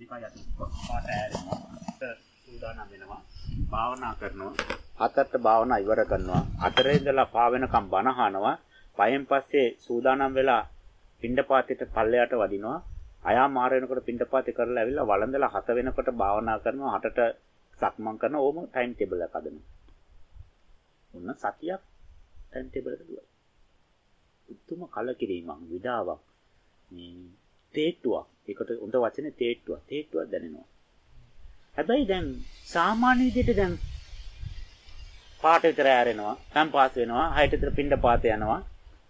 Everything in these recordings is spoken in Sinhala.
නිකන් යටි පාට ඇරෙනවා. සූදානම් වෙනවා. භාවනා කරනවා. හතරට භාවනා ඉවර කරනවා. අතරේ ඉඳලා පා වෙනකම් බණ අහනවා. පයෙන් පස්සේ සූදානම් වෙලා පිණ්ඩපාතයට පල්ලයට වදිනවා. අයා මාර වෙනකොට පිණ්ඩපාතේ කරලා ඇවිල්ලා වළඳලා හත වෙනකොට භාවනා කරනවා. හතට සක්මන් කරනවා. ඕම ටයිම් ටේබල් එකක් හදනවා. ඔන්න සතියක් ටයිම් ටේබල් එක දුවයි. උතුම කලකිරීමක් විඩාවක් මේ තේට්ටුවක්. ඒකට උන්ට වචනේ තේට්ටුවක්. තේට්ටුවක් දැනෙනවා. හැබැයි දැන් සාමාන්‍ය විදිහට දැන් පාට විතර ඇරෙනවා, තම් පාස් වෙනවා, හයට විතර පින්ඩ පාත යනවා.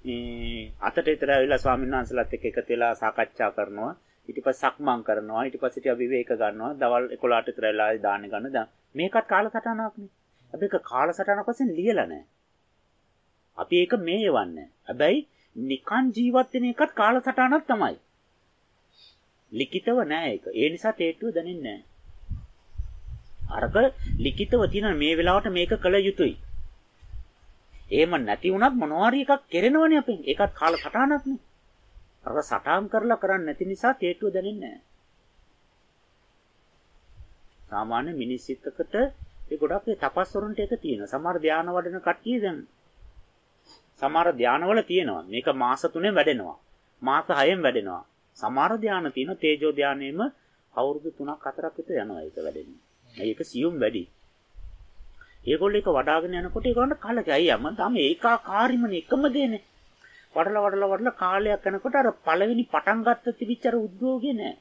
මේ අතට විතර ඇවිල්ලා ස්වාමීන් වහන්සේලාත් එක්ක එකතු වෙලා සාකච්ඡා කරනවා. ඊට පස්සේ සක්මන් කරනවා. ඊට පස්සේ ටික විවේක ගන්නවා. දවල් 11ට විතර වෙලා දාන්න ගන්න. දැන් මේකත් කාලසටහනක් නේ. අපි ඒක කාලසටහනක් වශයෙන් ලියලා නැහැ. අපි ඒක මේවන්නේ. හැබැයි නිකන් ජීවත් වෙන එකත් කාලසටහනක් තමයි. ලිඛිතව නෑ ඒක. ඒ නිසා තේට්ටුව දැනෙන්නේ නෑ. අරක ලිඛිතව තියෙන මේ වෙලාවට මේක කළ යුතුයි. එහෙම නැති වුණත් මොනවාරි එකක් කෙරෙනවනේ අපෙන්. ඒකත් කාලසටහනක් නේ. අර සටහන් කරලා කරන්නේ නැති නිසා තේට්ටුව දැනෙන්නේ නෑ. සාමාන්‍ය මිනිස් සිතකට ඒ ගොඩක් ඒ තපස්වරුන්ට ඒක තියෙනවා. සමහර ධානය වඩන කට්ටිය දැන් සමහර ධානවල තියෙනවා. මේක මාස 3ෙන් වැඩෙනවා. මාස 6ෙන් වැඩෙනවා. සමහර ධාන තියෙන තේජෝ ධානයෙම අවුරුදු 3ක් 4ක් විතර යනවා ඒක වැඩෙන්නේ. ඒක සියුම් වැඩි. ඒගොල්ලෝ ඒක වඩාගෙන යනකොට ඒගොල්ලන්ට කලකයි අයියා මම තාම ඒකාකාරීමනේ එකම දේනේ. වඩලා වඩලා වඩලා කාලයක් යනකොට අර පළවෙනි පටන් ගත්ත තිබිච්ච අර උද්‍යෝගේ නෑ.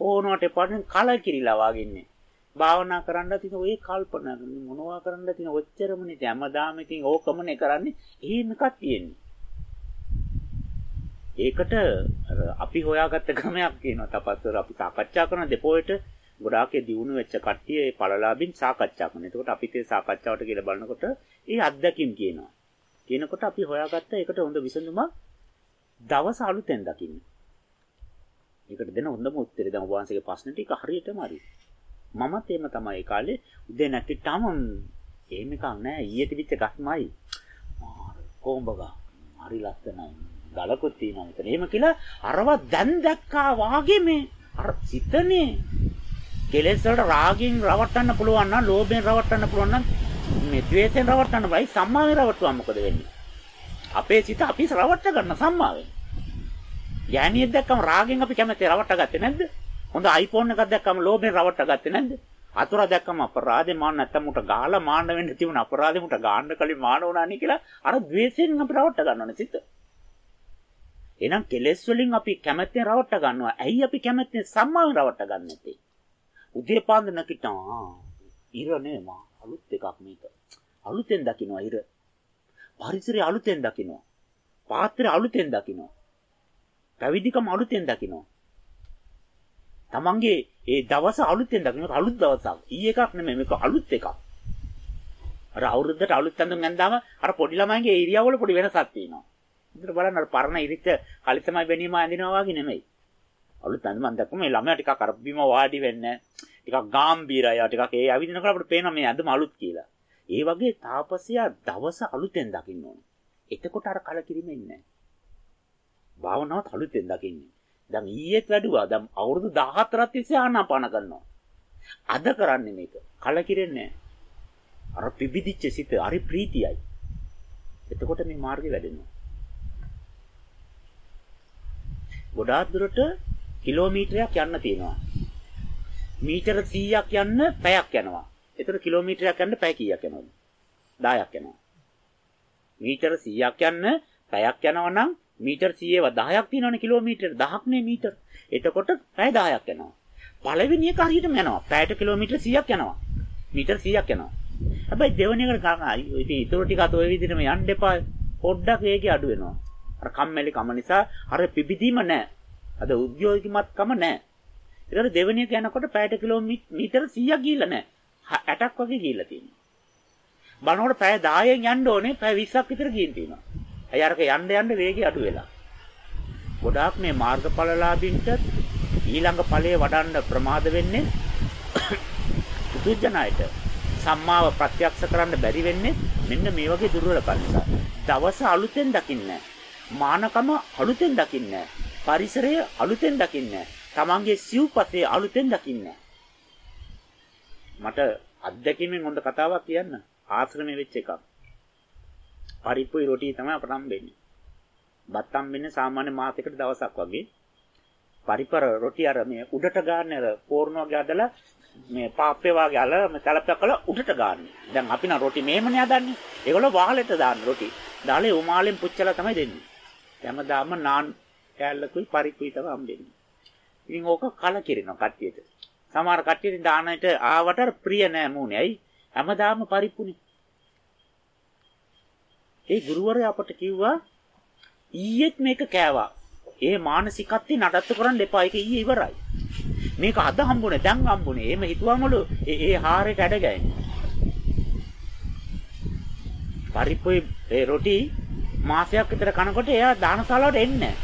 ඕනවට පටන් කලකිරිලා වගින්නේ. භාවනා කරන්න තියෙන ඔය කල්පනා මොනවා කරන්න තියෙන ඔච්චරමනේ හැමදාම ඉතින් ඕකමනේ කරන්නේ එහෙම එකක් තියෙන්නේ. ඒකට අපි හොයාගත්ත ක්‍රමයක් කියනවා තපස්වර අපි සාකච්ඡා කරන දෙපොයට ගොඩාක් දියුණු වෙච්ච කට්ටිය ඒ පළලාභින් සාකච්ඡා කරනවා. එතකොට අපිට ඒ සාකච්ඡාවට කියලා බලනකොට ඒ අත්දැකීම් කියනවා. කියනකොට අපි හොයාගත්ත ඒකට හොඳ විසඳුමක් දවස අලුතෙන් දකින්න. ඒකට දෙන හොඳම උත්තරේ දැන් ඔබ වහන්සේගේ ප්‍රශ්න ටික හරියටම හරි. මමත් එහෙම තමයි ඒ කාලේ උදේ නැගිට්ටාම එහෙම එකක් නෑ ඊයේ තිබිච්ච ගස්මයි. කොඹගා හරි ලස්සනයි. ගලකුත් තියෙනවා මෙතන. එහෙම කියලා අරව දැන් දැක්කා වාගේ මේ අර සිතනේ කෙලෙස් වලට රාගයෙන් රවට්ටන්න පුළුවන් නම් ලෝභයෙන් රවට්ටන්න පුළුවන් නම් මේ ද්වේෂයෙන් රවට්ටන්න බයි සම්මාවෙන් රවට්ටුවා මොකද වෙන්නේ? අපේ සිත අපි රවට්ට ගන්න සම්මාවෙන්. යෑනියෙක් දැක්කම රාගෙන් අපි කැමති රවට්ට ගත්තේ නැද්ද? හොඳ iPhone එකක් දැක්කම ලෝභයෙන් රවට්ට ගත්තේ නැද්ද? අතුරා දැක්කම අපරාධේ මාන්න නැත්තම් උට ගාලා මාන්න වෙන්න තිබුණ අපරාධේ උට ගාන්න කලින් මාන වුණානේ කියලා අර ද්වේෂයෙන් අපි රවට්ට ගන්නවනේ සිත. එහෙනම් කෙලෙස් වලින් අපි කැමැත්තෙන් රවට්ට ගන්නවා. ඇයි අපි කැමැත්තෙන් සම්මාවෙන් රවට්ට ගන්න නැත්තේ? උදේ පාන්දර නැකිටා ඉර නේ මා අලුත් එකක් මේක. අලුතෙන් දකින්නවා ඉර. පරිසරය අලුතෙන් දකින්නවා. පාත්‍රය අලුතෙන් දකින්නවා. පැවිදිකම අලුතෙන් දකින්නවා. තමන්ගේ ඒ දවස අලුතෙන් දකින්න අලුත් දවසක්. ඊ එකක් නෙමෙයි මේක අලුත් එකක්. අර අවුරුද්දට අලුත් ඇඳුම් ඇඳාම අර පොඩි ළමයින්ගේ ඒරියාවල පොඩි වෙනසක් තියෙනවා. ඉතින් බලන්න අර පරණ ඉරිච්ච කලිතමයි වෙනීම ඇඳිනවා වගේ නෙමෙයි. අලුත් ඇඳුම් දැක්කම මේ ළමයා ටිකක් අර බිම වාඩි වෙන්න ටිකක් ගාම්භීරය ටිකක් ඒ ඇවිදිනකොට අපිට පේනවා මේ ඇඳුම අලුත් කියලා. ඒ වගේ තාපසයා දවස අලුතෙන් දකින්න ඕනේ. එතකොට අර කලකිරීම ඉන්නේ නැහැ. භාවනාවත් අලුතෙන් දකින්නේ. දැන් ඊයේත් වැඩුවා. දැන් අවුරුදු 14ක් තිස්සේ ආනාපාන කරනවා. අද කරන්නේ මේක. කලකිරෙන්නේ අර පිබිදිච්ච සිත හරි ප්‍රීතියයි. එතකොට මේ මාර්ගය වැඩෙනවා. ගොඩාක් දුරට කිලෝමීටරයක් යන්න තියෙනවා. මීටර 100ක් යන්න පැයක් යනවා. ඒතර කිලෝමීටරයක් යන්න පැය කීයක් යනවද? 10ක් යනවා. මීටර 100ක් යන්න පැයක් යනවා නම් මීටර් 100ව 10ක් තියෙනවනේ කිලෝමීටර 1000ක් නේ මීටර. එතකොට පැය 10ක් යනවා. පළවෙනි එක හරියටම යනවා. පැයට කිලෝමීටර 100ක් යනවා. මීටර් 100ක් යනවා. හැබැයි දෙවෙනි එකට ගන්න ඉතින් ඊටු ටික අත ඔය විදිහටම යන්න එපා. පොඩ්ඩක් වේගය අඩු වෙනවා. අර කම්මැලි කම නිසා අර පිබිදීම නැහැ. අද උද්‍යෝගිකමත් කම නැහැ. ඒකට දෙවෙනි එක යනකොට පැයට කිලෝමීටර 100ක් ගිහිල්ලා නැහැ. 60ක් වගේ ගිහිල්ලා තියෙනවා. බලනකොට පැය 10න් යන්න ඕනේ පැය 20ක් විතර ගිහින් තියෙනවා. ඇයි අරක යන්න යන්න වේගය අඩු වෙලා. ගොඩාක් මේ මාර්ගඵලලාභින්ට ඊළඟ ඵලයේ වඩන්න ප්‍රමාද වෙන්නේ පුදුජනයිට සම්මාව ප්‍රත්‍යක්ෂ කරන්න බැරි වෙන්නේ මෙන්න මේ වගේ දුර්වලකම් නිසා. දවස අලුතෙන් දකින්න. මානකම අලුතෙන් දකින්න. පරිසරය අලුතෙන් දකින්න. තමන්ගේ සිව්පසේ අලුතෙන් දකින්නේ මට අත්දැකීමෙන් හොඳ කතාවක් කියන්න. ආශ්‍රමයේ වෙච්ච එකක්. පරිප්පුයි රොටි තමයි අපට හම්බෙන්නේ. බත් හම්බෙන්නේ සාමාන්‍ය මාසයකට දවසක් වගේ. පරිපර රොටි අර මේ උඩට ගන්න අර පෝර්ණ වගේ අදලා මේ පාප්පේ වගේ අල මේ තලප්පක් කළා උඩට ගන්න. දැන් අපි නම් රොටි මෙහෙමනේ හදන්නේ. ඒගොල්ලෝ වහලෙට දාන්න රොටි. දාලේ උමාලෙන් පුච්චලා තමයි දෙන්නේ. හැමදාම නාන් කෑල්ලකුයි පරිප්පුයි තමයි හම්බෙන්නේ. ඉතින් ඕක කලකිරෙනවා කට්ටියට. සමහර කට්ටියට දානට ආවට ප්‍රිය නෑ මූනේ. ඇයි? හැමදාම පරිප්පුනේ. ඒ ගුරුවරයා අපට කිව්වා ඊයේත් මේක කෑවා. ඒ මානසිකත්වය නඩත්තු කරන්න එපා. ඒක ඊයේ ඉවරයි. මේක අද හම්බුනේ දැන් හම්බුනේ. එහෙම හිතුවමලු ඒ ඒ හාරයට ඇඩගැහෙන්නේ. පරිප්පුයි ඒ රොටි මාසයක් විතර කනකොට එයා දානශාලාවට එන්නේ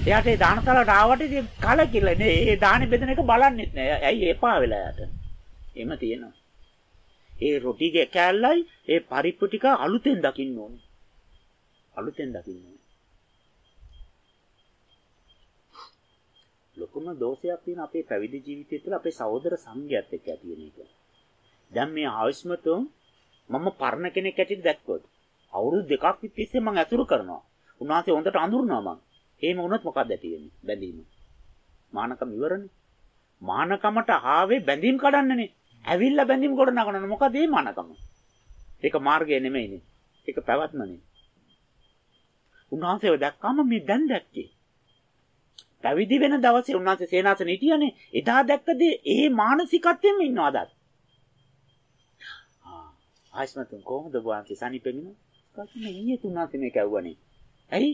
එයාට ඒ දානශාලාවට ආවට ඉතින් කලකිරලා නේ ඒ දානි බෙදෙන එක බලන්නෙත් නෑ. ඇයි එපා වෙලා යට. එහෙම තියෙනවා. ඒ රොටිගේ කෑල්ලයි ඒ පරිප්පු ටික අලුතෙන් දකින්න ඕනේ. අලුතෙන් දකින්න ඕනේ. ලොකුම දෝෂයක් තියෙන අපේ පැවිදි ජීවිතය තුළ අපේ සහෝදර සංඝයාත් එක්ක ඇති වෙන එක. දැන් මේ ආයස්මතුන් මම පරණ කෙනෙක් ඇටියට දැක්කොත් අවුරුදු දෙකක් තිස්සේ මම ඇසුරු කරනවා. උන්වහන්සේ හොඳට අඳුරනවා මං. එහෙම වුණොත් මොකක්ද ඇති වෙන්නේ? බැඳීම. මානකම ඉවරනේ. මානකමට ආවේ බැඳීම් කඩන්නනේ. ඇවිල්ලා බැඳීම් ගොඩ නගනවා. මොකද මේ මානකම? ඒක මාර්ගය නෙමෙයිනේ. ඒක පැවැත්මනේ. උන්වහන්සේව දැක්කම මේ දැන් දැක්කේ. පැවිදි වෙන දවසේ උන්වහන්සේ සේනාසනේ හිටියනේ. එදා දැක්කදී ඒ මානසිකත්වයෙන් ඉන්නවද? ආ ආයිස්මතුන් කොහොමද වහන්සේ සනිපෙන්නේ? කල්පනේ ඊයේ තුන්වහන්සේ මේක ඇව්වනේ. ඇයි?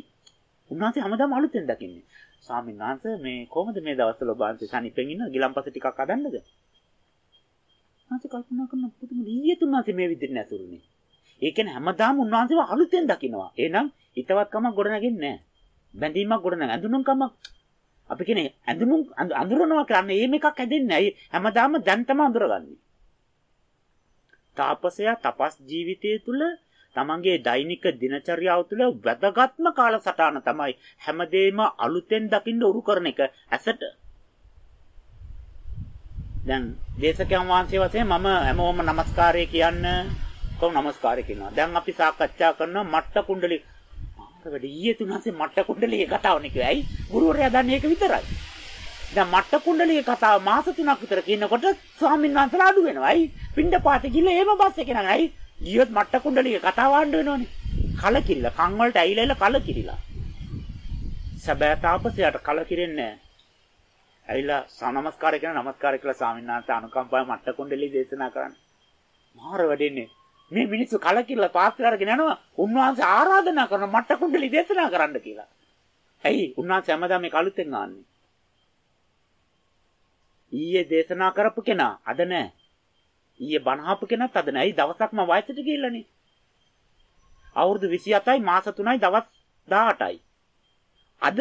උන්වහන්සේ හැමදාම අලුතෙන් දකින්නේ. ස්වාමීන් වහන්සේ මේ කොහොමද මේ දවස්වල ඔබ වහන්සේ සනිපෙන් ඉන්න ගිලම්පස ටිකක් හදන්නද? උන්වහන්සේ කල්පනා කරන පුදුම ඊයේ තුන්වහන්සේ මේ විදිහට නැසුරුනේ. ඒ කියන්නේ හැමදාම උන්වහන්සේව අලුතෙන් දකිනවා. එහෙනම් හිතවත්කමක් ගොඩනගන්නේ නැහැ. බැඳීමක් ගොඩනග ඇඳුනුම්කමක් අපි කියන්නේ ඇඳුනුම් අඳුරනවා කියන්නේ එහෙම එකක් හැදෙන්නේ නැහැ. හැමදාම දැන් තමයි අඳුරගන්නේ. තාපසයා තපස් ජීවිතය තුළ තමන්ගේ දෛනික දිනචරියාව තුළ වැදගත්ම කාලසටහන තමයි හැමදේම අලුතෙන් දකින්න උරු කරන එක ඇසට. දැන් දේශකයන් වහන්සේ වශයෙන් මම හැමෝම নমස්කාරය කියන්න කොහොම নমස්කාරය කියනවා. දැන් අපි සාකච්ඡා කරන මට්ට කුණ්ඩලී වැඩි ඊයේ තුනසේ මට්ට කුණ්ඩලී කතාවනේ කිව්වා. ඇයි? ගුරුවරයා දන්නේ ඒක විතරයි. දැන් මට්ට කුණ්ඩලී කතාව මාස 3ක් විතර කියනකොට ස්වාමීන් වහන්සේලා අඩු වෙනවා. ඇයි? පින්ඩ පාත ගිහලා එහෙම බස් එකේ නංගයි. ඇයි? ගියොත් මට්ට කුණ්ඩලියේ කතාව ආන්න වෙනවනේ. කලකිරිලා කන් වලට ඇයිලා කලකිරිලා. සබෑ තාපසයාට කලකිරෙන්නේ නැහැ. ඇවිල්ලා සනමස්කාර කරන නමස්කාර කළා ස්වාමීන් වහන්සේ අනුකම්පාවෙන් මට්ට කුණ්ඩලිය දේශනා කරන්න. මාර වැඩෙන්නේ මේ මිනිස්සු කලකිරලා පාස්තර අරගෙන යනවා උන්වහන්සේ ආරාධනා කරන මට්ට කුණ්ඩලි දේශනා කරන්න කියලා. ඇයි? උන්වහන්සේ හැමදාම මේ කලුතෙන් ආන්නේ. ඊයේ දේශනා කරපු කෙනා අද නෑ. ඊයේ බණහපු කෙනාත් අද නෑ. ඇයි දවසක්ම වයසට ගිහිල්ලානේ. අවුරුදු 27යි මාස 3යි දවස් 18යි. අද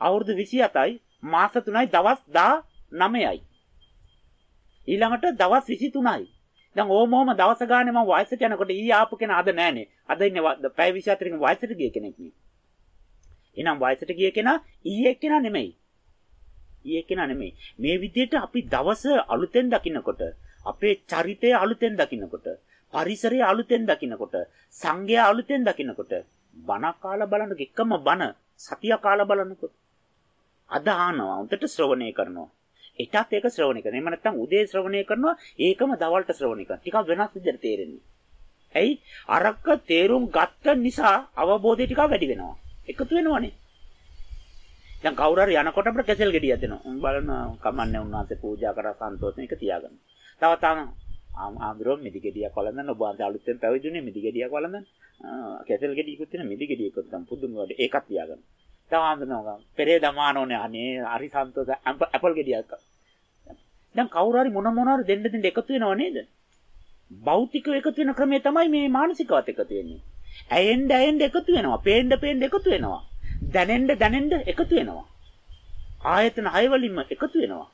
අවුරුදු 27යි මාස 3යි දවස් 19යි. ඊළඟට දවස් 23යි. දැන් ඕමෝම දවස ගානේ මම වයසට යනකොට ඊ ආපු කෙනා අද නෑනේ. අද ඉන්නේ පැය 24කින් වයසට ගිය කෙනෙක් නේ. එහෙනම් වයසට ගිය කෙනා ඊයේ කෙනා නෙමෙයි. ඊයේ කෙනා නෙමෙයි. මේ විදිහට අපි දවස අලුතෙන් දකින්නකොට අපේ චරිතය අලුතෙන් දකින්නකොට පරිසරය අලුතෙන් දකින්නකොට සංගය අලුතෙන් දකින්නකොට බණ කාලා බලනක එකම බණ සතිය කාලා බලනකොට අද ආනවා උන්ට ශ්‍රවණය කරනවා එටත් ඒක ශ්‍රවණය කරනවා. එහෙම නැත්නම් උදේ ශ්‍රවණය කරනවා ඒකම දවල්ට ශ්‍රවණය කරනවා. ටිකක් වෙනස් විදිහට තේරෙන්නේ. ඇයි? අරක්ක තේරුම් ගත්ත නිසා අවබෝධය ටිකක් වැඩි වෙනවා. එකතු වෙනවනේ. දැන් කවුරු හරි යනකොට අපිට කැසල් ගෙඩියක් දෙනවා. උන් බලන කමන්නේ උන්වහන්සේ පූජා කරා සන්තෝෂයෙන් ඒක තියාගන්න. තව තම ආම්ද්‍රෝ මිදි ගෙඩියක් වළඳන ඔබ අලුතෙන් පැවිදුනේ මිදි ගෙඩියක් වළඳන. කැසල් ගෙඩියකුත් තියෙන මිදි ගෙඩියකුත් තමයි පුදුම වැඩ. ඒකත් තියාගන්න. තාන්දනවා. පෙරේ දමානෝනේ අනේ හරි සන්තෝෂ ඇපල් ගෙඩියක්. දැන් කවුරු හරි මොන මොන හරි දෙන්න දෙන්න එකතු වෙනව නේද? භෞතික එකතු වෙන ක්‍රමය තමයි මේ මානසිකවත් එකතු වෙන්නේ. ඇයෙන්න ඇයෙන්න එකතු වෙනවා. පේන්න පේන්න එකතු වෙනවා. දැනෙන්න දැනෙන්න එකතු වෙනවා. ආයතන හය වලින්ම එකතු වෙනවා.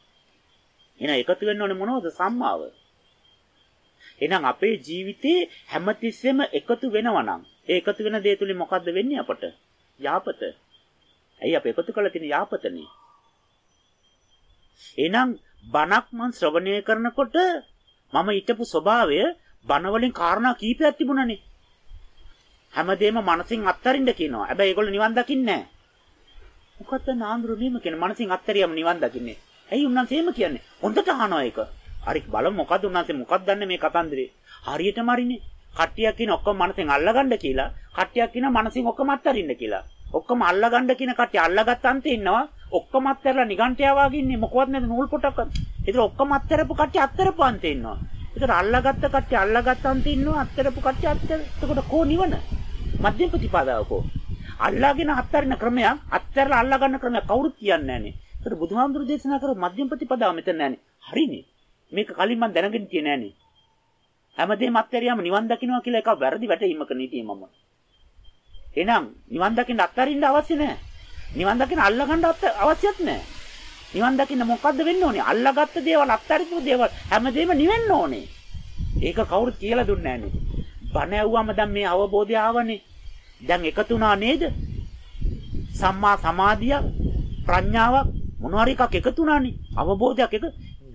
එහෙනම් එකතු වෙන්න ඕනේ මොනවද? සම්මාව. එහෙනම් අපේ ජීවිතේ හැමතිස්සෙම එකතු වෙනවා නම් ඒ එකතු වෙන දේ තුලින් මොකද්ද වෙන්නේ අපට? යාපත. ඇයි අපි එකතු කරලා තියෙන යාපතනේ? එහෙනම් බණක් මං ශ්‍රවණය කරනකොට මම ඊටපු ස්වභාවය බණ වලින් කාරණා කීපයක් තිබුණානේ. හැමදේම මනසින් අත්තරින්න කියනවා. හැබැයි ඒගොල්ලෝ නිවන් දකින්නේ නැහැ. මොකද නාඳුරු මෙහෙම කියන මනසින් අත්තරියම නිවන් දකින්නේ. ඇයි උන්වන්සේ එහෙම කියන්නේ? හොඳට අහනවා ඒක. හරි බලමු මොකද්ද උන්වන්සේ මොකක්ද දන්නේ මේ කතන්දරේ? හරියටම හරිනේ. කට්ටියක් කියන ඔක්කොම මනසෙන් අල්ලගන්න කියලා. කට්ටියක් කියන මනසින් ඔක්කොම අත්තරින්න කියලා. ඔක්කොම අල්ලගන්න කියන කට්ටිය අල්ලගත්ත අන්තේ ඉන්නවා. ඔක්කොම අත්තරලා නිගන්ටයා වාගේ ඉන්නේ මොකවත් නැද නූල් පොටක්. ඒතර ඔක්කොම අත්තරපු කට්ටිය අත්තරපු අන්තේ ඉන්නවා. ඒතර අල්ලගත්ත කට්ටිය අල්ලගත්ත අන්තේ ඉන්නවා. අත්තරපු කට්ටිය අත්තර. එතකොට කෝ නිවන? මධ්‍යම ප්‍රතිපදාව කෝ? අල්ලාගෙන අත්තරින ක්‍රමයක් අත්තරලා අල්ලා ගන්න ක්‍රමයක් කවුරුත් කියන්නේ නැහනේ. ඒතර බුදුහාමුදුරු දේශනා කර මධ්‍යම ප්‍රතිපදාව මෙතන නැහනේ. හරිනේ. මේක කලින් මම දැනගෙන තියේ නැහනේ. හැමදේම අත්හැරියාම නිවන් දකින්නවා කියලා එකක් වැරදි වැටීමක නීතිය මම. එහෙනම් නිවන් දකින්න අත්හරින්න අවශ්‍ය නැහැ. නිවන් දකින්න අල්ලගන්න අවශ්‍යත් නැහැ. නිවන් දකින්න මොකද්ද වෙන්න ඕනේ? අල්ලගත්ත දේවල් අත්හරිපු දේවල් හැමදේම නිවෙන්න ඕනේ. ඒක කවුරුත් කියලා දුන්නේ නැහනේ. බණ ඇහුවම දැන් මේ අවබෝධය ආවනේ. දැන් එකතුණා නේද? සම්මා සමාධිය ප්‍රඥාවක් මොනවාරි එකක් එකතුණානේ. අවබෝධයක් එක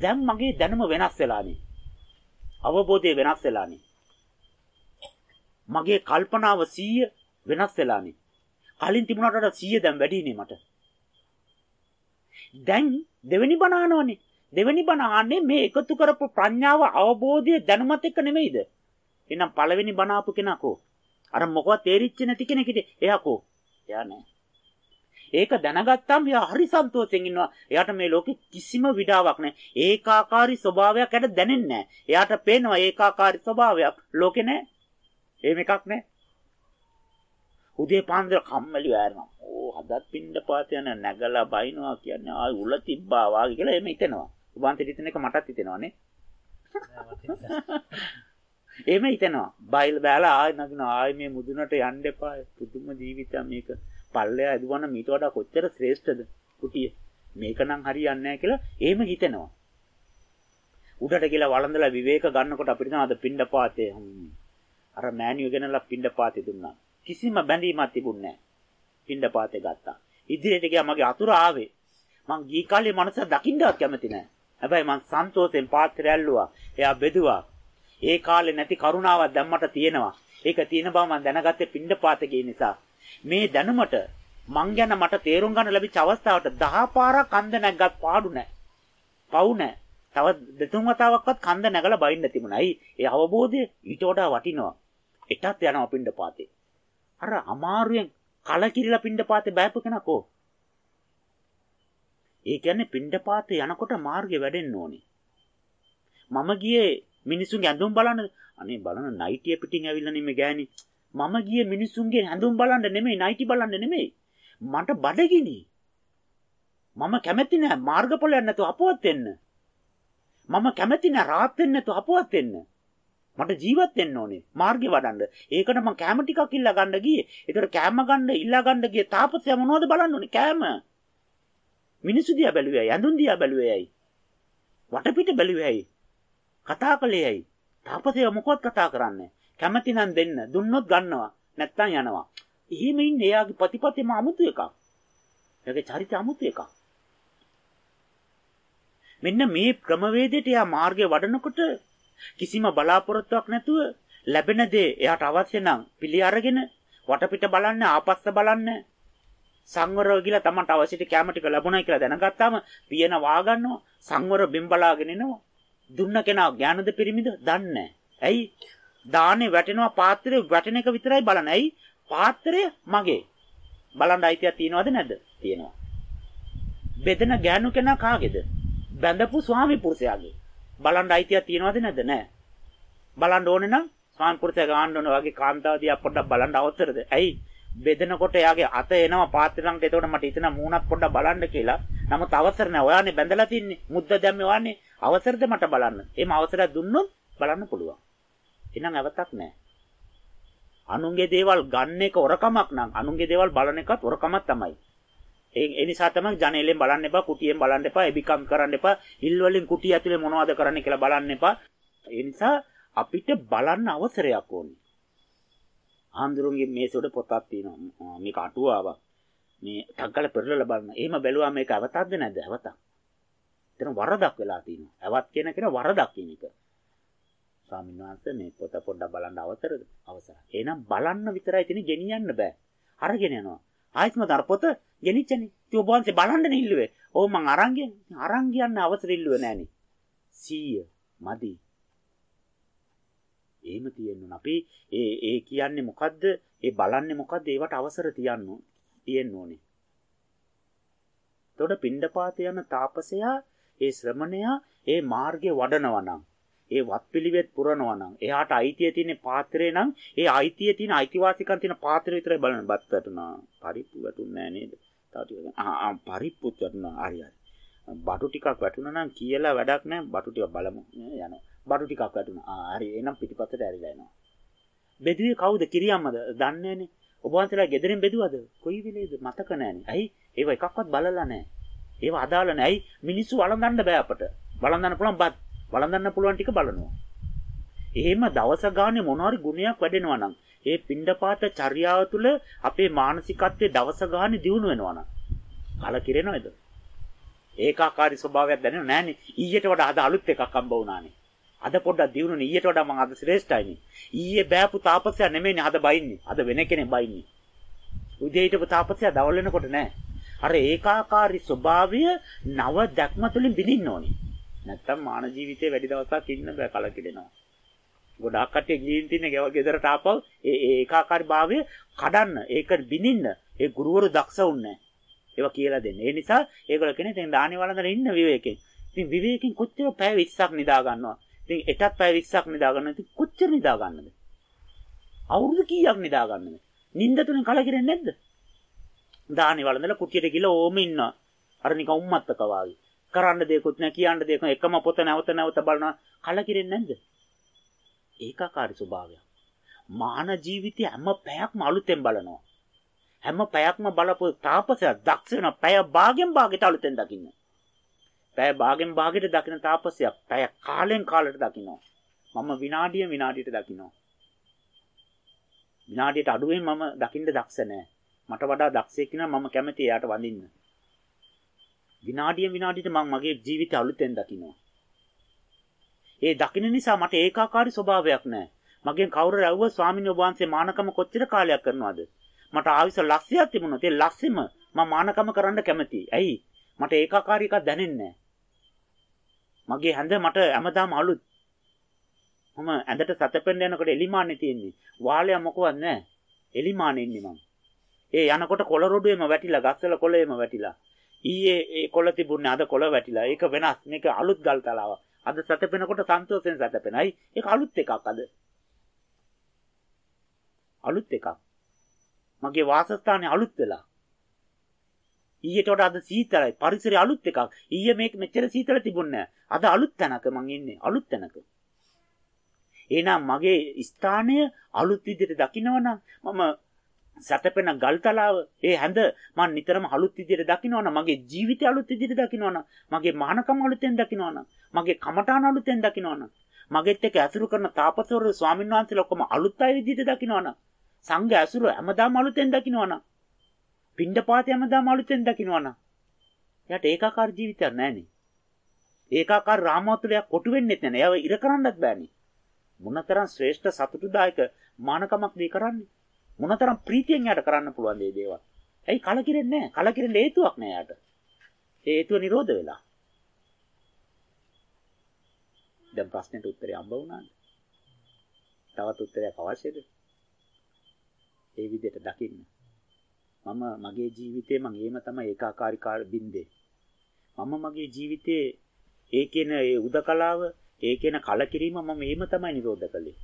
දැන් මගේ දැනුම වෙනස් වෙලානේ. අවබෝධය වෙනස් වෙලානේ. මගේ කල්පනාව 100 වෙනස් වෙලානේ. කලින් තිබුණාට වඩා 100 දැන් වැඩිනේ මට. දැන් දෙවෙනි බණ අහනවනේ. දෙවෙනි බණ අහන්නේ මේ එකතු කරපු ප්‍රඥාව අවබෝධය දැනුමත් එක්ක නෙමෙයිද? එහෙනම් පළවෙනි බණ ආපු කෙනා කෝ? අර මොකවත් තේරිච්ච නැති කෙනෙක්ට එයා කෝ? එයා නෑ. ඒක දැනගත්තාම එයා හරි සන්තෝෂෙන් ඉන්නවා. එයාට මේ ලෝකෙ කිසිම විඩාවක් නැහැ. ඒකාකාරී ස්වභාවයක් ඇට දැනෙන්නේ නැහැ. එයාට පේනවා ඒකාකාරී ස්වභාවයක් ලෝකෙ නැහැ. එහෙම එකක් නැහැ. උදේ පාන්දර කම්මැලි වෑරනවා. ඕ හදත් පින්න පාත යන නැගලා බයිනවා කියන්නේ ආයි උල තිබ්බා වාගේ කියලා එහෙම හිතෙනවා. උබන්ට හිතෙන එක මටත් හිතෙනවානේ. එහෙම හිතෙනවා. බයිල් බෑලා ආයි නගිනවා. ආයි මේ මුදුනට යන්න එපා. පුදුම ජීවිතයක් මේක. පල්ලෙයා ඇදුවනම් මීට වඩා කොච්චර ශ්‍රේෂ්ඨද කුටිය. මේක නම් හරියන්නේ නැහැ කියලා එහෙම හිතෙනවා. උඩට කියලා වළඳලා විවේක ගන්නකොට අපිට තමයි අද පිණ්ඩපාතේ අර මෑනියෝ ගෙනලා පිණ්ඩපාතේ දුන්නා. කිසිම බැඳීමක් තිබුණේ නැහැ. පිණ්ඩපාතේ ගත්තා. ඉදිරියට ගියා මගේ අතුරු ආවේ. මං ගී කාලේ මනස දකින්නවත් කැමති නැහැ. හැබැයි මං සන්තෝෂෙන් පාත්‍රය ඇල්ලුවා. එයා බෙදුවා. ඒ කාලේ නැති කරුණාවක් දැම්මට තියෙනවා. ඒක තියෙන බව මම දැනගත්තේ පිණ්ඩපාතේ නිසා. මේ දැනුමට මං ගැන මට තේරුම් ගන්න ලැබිච්ච අවස්ථාවට 10 පාරක් කන්ද නැග්ගත් පාඩු නැහැ. පව් නැහැ. තව දෙතුන් වතාවක්වත් කන්ද නැගලා බයින්න තිබුණයි. ඒ අවබෝධය ඊට වඩා වටිනවා. එටත් යනවා පිණ්ඩපාතේ. අර අමාරුවෙන් කලකිරිලා පිණ්ඩපාතේ බයපු කෙනකෝ. ඒ කියන්නේ පිණ්ඩපාතේ යනකොට මාර්ගේ වැඩෙන්න ඕනේ. මම ගියේ මිනිසුන්ගේ ඇඳුම් බලන්න අනේ බලන නයිටිය පිටින් ඇවිල්ලා නෙමෙයි ගෑණි මම ගියේ මිනිසුන්ගේ හැඳුම් බලන්න නෙමෙයි නයිටි බලන්න නෙමෙයි. මට බඩගිනි. මම කැමති නෑ මාර්ගඵලයක් නැතුව අපවත් වෙන්න. මම කැමති නෑ රාත් වෙන්න නැතුව අපවත් වෙන්න. මට ජීවත් වෙන්න ඕනේ මාර්ගේ වඩන්න. ඒකට මම කැම ටිකක් ඉල්ලා ගන්න ගියේ. ඒතර කැම ගන්න ඉල්ලා ගන්න ගියේ තාපසයා මොනවද බලන්න ඕනේ කැම. මිනිසු දිහා බැලුවේ ඇඳුම් දිහා බැලුවේ ඇයි? වටපිට බැලුවේ ඇයි? කතා කළේ ඇයි? තාපසයා මොකවත් කතා කරන්නේ කැමති නම් දෙන්න. දුන්නොත් ගන්නවා. නැත්තම් යනවා. එහෙම ඉන්නේ එයාගේ ප්‍රතිපත්තියම අමුතු එකක්. එයාගේ චරිතය අමුතු එකක්. මෙන්න මේ ක්‍රමවේදයට එයා මාර්ගය වඩනකොට කිසිම බලාපොරොත්තුවක් නැතුව ලැබෙන දේ එයාට අවශ්‍ය නම් පිළි අරගෙන වටපිට බලන්න ආපස්ස බලන්න සංවරව ගිලා තමන්ට අවශ්‍ය කැම ටික ලැබුණා කියලා දැනගත්තාම පියන වා ගන්නවා සංවර බිම් බලාගෙන එනවා දුන්න කෙනා ඥානද පිරිමිද දන්නේ ඇයි දාන්නේ වැටෙනවා පාත්‍රය වැටෙන එක විතරයි බලන්නේ. ඇයි? පාත්‍රය මගේ. බලන්න අයිතියක් තියනවද නැද්ද? තියෙනවා. බෙදෙන ගෑනු කෙනා කාගේද? බැඳපු ස්වාමි පුරුෂයාගේ. බලන්න අයිතියක් තියනවද නැද්ද? නැහැ. බලන්න ඕනේ නම් ස්වාමි පුරුෂයා ගන්න ඕනේ වගේ කාන්තාවදී පොඩ්ඩක් බලන්න අවසරද? ඇයි? බෙදෙනකොට එයාගේ අත එනවා පාත්‍රයන්ට එතකොට මට හිතෙනවා මූණක් පොඩ්ඩක් බලන්න කියලා. නමුත් අවසර නැහැ. ඔයානේ බැඳලා තින්නේ. මුද්ද දැම්මේ ඔයානේ. අවසරද මට බලන්න. එහෙම අවසරයක් දුන්නොත් බලන්න පුළුවන්. එහෙනම් අවතක් නැහැ. අනුන්ගේ දේවල් ගන්න එක ඔරකමක් නම් අනුන්ගේ දේවල් බලන එකත් ඔරකමක් තමයි. ඒ ඒ නිසා තමයි ජනේලෙන් බලන්න එපා, කුටියෙන් බලන්න එපා, එබිකම් කරන්න එපා, හිල් වලින් කුටිය ඇතුලේ මොනවද කරන්න කියලා බලන්න එපා. ඒ නිසා අපිට බලන්න අවසරයක් ඕනේ. ආන්දරුන්ගේ මේසෙට පොතක් තියෙනවා. මේක අටුවාවක්. මේ ටග්ගල පෙරලලා බලන්න. එහෙම බැලුවා මේක අවතක්ද නැද්ද? අවතක්. එතන වරදක් වෙලා තියෙනවා. ඇවත් කියන කෙනා වරදක් කියන එක. ස්වාමීන් වහන්සේ මේ පොත පොඩ්ඩක් බලන්න අවසරද? අවසරයි. එහෙනම් බලන්න විතරයි තියෙන්නේ ගෙනියන්න බෑ. අරගෙන යනවා. ආයෙත් මතර පොත ගෙනිච්චනේ. ඉතින් ඔබ වහන්සේ බලන්න ඉල්ලුවේ. ඕ මං අරන් ගියනේ. අරන් කියන්න අවසර ඉල්ලුවේ නෑනේ. 100 මදි. එහෙම තියෙන්න අපි ඒ ඒ කියන්නේ මොකද්ද? ඒ බලන්නේ මොකද්ද? ඒවට අවසර තියන්න තියෙන්න ඕනේ. එතකොට පිණ්ඩපාත යන තාපසයා ඒ ශ්‍රමණයා ඒ මාර්ගේ වඩනවා නම් ඒ වත්පිළිවෙත් පුරනවා නම් එයාට අයිතිය තියෙන පාත්‍රේ නම් ඒ අයිතිය තියෙන අයිතිවාසිකම් තියෙන පාත්‍රය විතරයි බලන්න බත් වැටුණා. පරිප්පු වැටුන්නේ නෑ නේද? තව ටික ආ ආ පරිප්පුත් වැටුණා. හරි හරි. බටු ටිකක් වැටුණා නම් කියලා වැඩක් නෑ. බටු ටික බලමු. යනවා. බටු ටිකක් වැටුණා. ආ හරි. එහෙනම් පිටිපස්සට ඇරිලා එනවා. බෙදුවේ කවුද? කිරියම්මද? දන්නේ නෑනේ. ඔබ වහන්සේලා ගෙදරින් බෙදුවද? කොයි වෙලේද? මතක නෑනේ. ඇයි? ඒව එකක්වත් බලලා නෑ. ඒව අදාළ නෑ. ඇයි? මිනිස්සු වළඳන්න බෑ අපට. වළඳන්න පුළුවන් බත් වළඳන්න පුළුවන් ටික බලනවා. එහෙම දවස ගානේ මොනවාරි ගුණයක් වැඩෙනවා නම් ඒ පින්ඩපාත චර්යාව තුළ අපේ මානසිකත්වයේ දවස ගානේ දියුණු වෙනවා නම් කලකිරෙනවද? ඒකාකාරී ස්වභාවයක් දැනෙන්නේ නැහනේ. ඊයට වඩා අද අලුත් එකක් හම්බ වුණානේ. අද පොඩ්ඩක් දියුණුනේ ඊයට වඩා මම අද ශ්‍රේෂ්ඨයිනේ. ඊයේ බෑපු තාපසයා නෙමෙයිනේ අද බයින්නේ. අද වෙන කෙනෙක් බයින්නේ. උදේ හිටපු තාපසයා දවල් වෙනකොට නෑ. අර ඒකාකාරී ස්වභාවය නව දැක්ම තුලින් බිනින්න ඕනේ. නැත්තම් මාන ජීවිතේ වැඩි දවසක් ඉන්න බෑ කලකිරෙනවා. ගොඩාක් කට්ටිය ගිහින් තින්නේ ගෙදරට ආපහු ඒ ඒකාකාරී භාවය කඩන්න ඒක බිනින්න ඒ ගුරුවරු දක්ෂ වුන්නේ ඒවා කියලා දෙන්න. ඒ නිසා ඒගොල්ලෝ කියන්නේ දැන් දානි වළඳන ඉන්න විවේකයෙන්. ඉතින් විවේකයෙන් කොච්චර පැය 20ක් නිදා ගන්නවා. ඉතින් එටත් පැය 20ක් නිදා ගන්නවා. ඉතින් කොච්චර නිදා ගන්නද? අවුරුදු කීයක් නිදා ගන්නද? නිින්ද තුනේ කලකිරෙන්නේ නැද්ද? දානි වළඳලා කුටියට ගිහලා ඕම ඉන්නවා. අර නිකන් උම්මත්තක වාගේ. කරන්න දෙයක්වත් නැහැ කියන්න දෙයක් එකම පොත නැවත නැවත බලනවා කලකිරෙන්නේ නැද්ද? ඒකාකාරී ස්වභාවයක්. මාන ජීවිතය හැම පැයක්ම අලුතෙන් බලනවා. හැම පැයක්ම බලපු තාපසයා දක්ෂ වෙන පැය භාගෙන් භාගයට අලුතෙන් දකින්න. පැය භාගෙන් භාගයට දකින්න තාපසයා පැය කාලෙන් කාලයට දකින්නවා. මම විනාඩිය විනාඩියට දකින්නවා. විනාඩියට අඩුවෙන් මම දකින්න දක්ෂ නැහැ. මට වඩා දක්ෂයෙක් කෙනා මම කැමති එයාට වඳින්න. විනාඩියෙන් විනාඩියට මම මගේ ජීවිතය අලුතෙන් දකිනවා. ඒ දකින්න නිසා මට ඒකාකාරී ස්වභාවයක් නැහැ. මගෙන් කවුරු රැව්ව ස්වාමීන් වහන්සේ මානකම කොච්චර කාලයක් කරනවද? මට ආවිස ලක්ෂයක් තිබුණොත් ඒ ලක්ෂෙම මම මානකම කරන්න කැමතියි. ඇයි? මට ඒකාකාරී එකක් දැනෙන්නේ මගේ හැඳ මට හැමදාම අලුත්. මම ඇඳට සතපෙන්න යනකොට එලිමාන්නේ තියෙන්නේ. වාලයක් මොකවත් නැහැ. එලිමානේ ඉන්නේ මම. ඒ යනකොට කොළ රොඩුවේම වැටිලා, ගස්වල කොළේම වැටිලා. ඊයේ ඒ කොළ තිබුණේ අද කොළ වැටිලා. ඒක වෙනස්. මේක අලුත් ගල් තලාවක්. අද සැතපෙනකොට සන්තෝෂෙන් සැතපෙනයි. ඒක අලුත් එකක් අද. අලුත් එකක්. මගේ වාසස්ථානේ අලුත් වෙලා. ඊට වඩා අද සීතලයි. පරිසරය අලුත් එකක්. ඊයේ මේක මෙච්චර සීතල තිබුණේ අද අලුත් තැනක මං ඉන්නේ. අලුත් තැනක. එහෙනම් මගේ ස්ථානය අලුත් විදිහට දකින්නවනම් මම සැතපෙන ගල්තලාව ඒ හැඳ මම නිතරම අලුත් විදිහට දකින්නවනම් මගේ ජීවිතය අලුත් විදිහට දකින්නවනම් මගේ මානකම අලුතෙන් දකින්නවනම් මගේ කමඨාන අලුතෙන් දකින්නවනම් මගෙත් එක්ක ඇසුරු කරන තාපසවරු ස්වාමීන් වහන්සේලා ඔක්කොම අලුත් අය විදිහට දකින්නවනම් සංඝ ඇසුරු හැමදාම අලුතෙන් දකින්නවනම් පින්ඩපාත හැමදාම අලුතෙන් දකින්නවනම් එයාට ඒකාකාර ජීවිතයක් නැහැනේ ඒකාකාර රාමෝත්‍රයක් කොටු වෙන්නෙත් නැහැ. එයාව ඉර කරන්නත් බෑනේ. මොනතරම් ශ්‍රේෂ්ඨ සතුටුදායක මානකමක් දී කරන්නේ. මොනතරම් ප්‍රීතියෙන් යාට කරන්න පුළුවන් මේ දේවල්. ඇයි කලකිරෙන්නේ නැහැ? කලකිරෙන්න හේතුවක් නැහැ යාට. ඒ හේතුව නිරෝධ වෙලා. දැන් ප්‍රශ්නෙට උත්තරේ හම්බ වුණාද? තවත් උත්තරයක් අවශ්‍යද? ඒ විදිහට දකින්න. මම මගේ ජීවිතේ මම එහෙම තමයි ඒකාකාරී බින්දේ. මම මගේ ජීවිතේ ඒ කියන ඒ උදකලාව ඒ කියන කලකිරීම මම එහෙම තමයි නිරෝධ කළේ.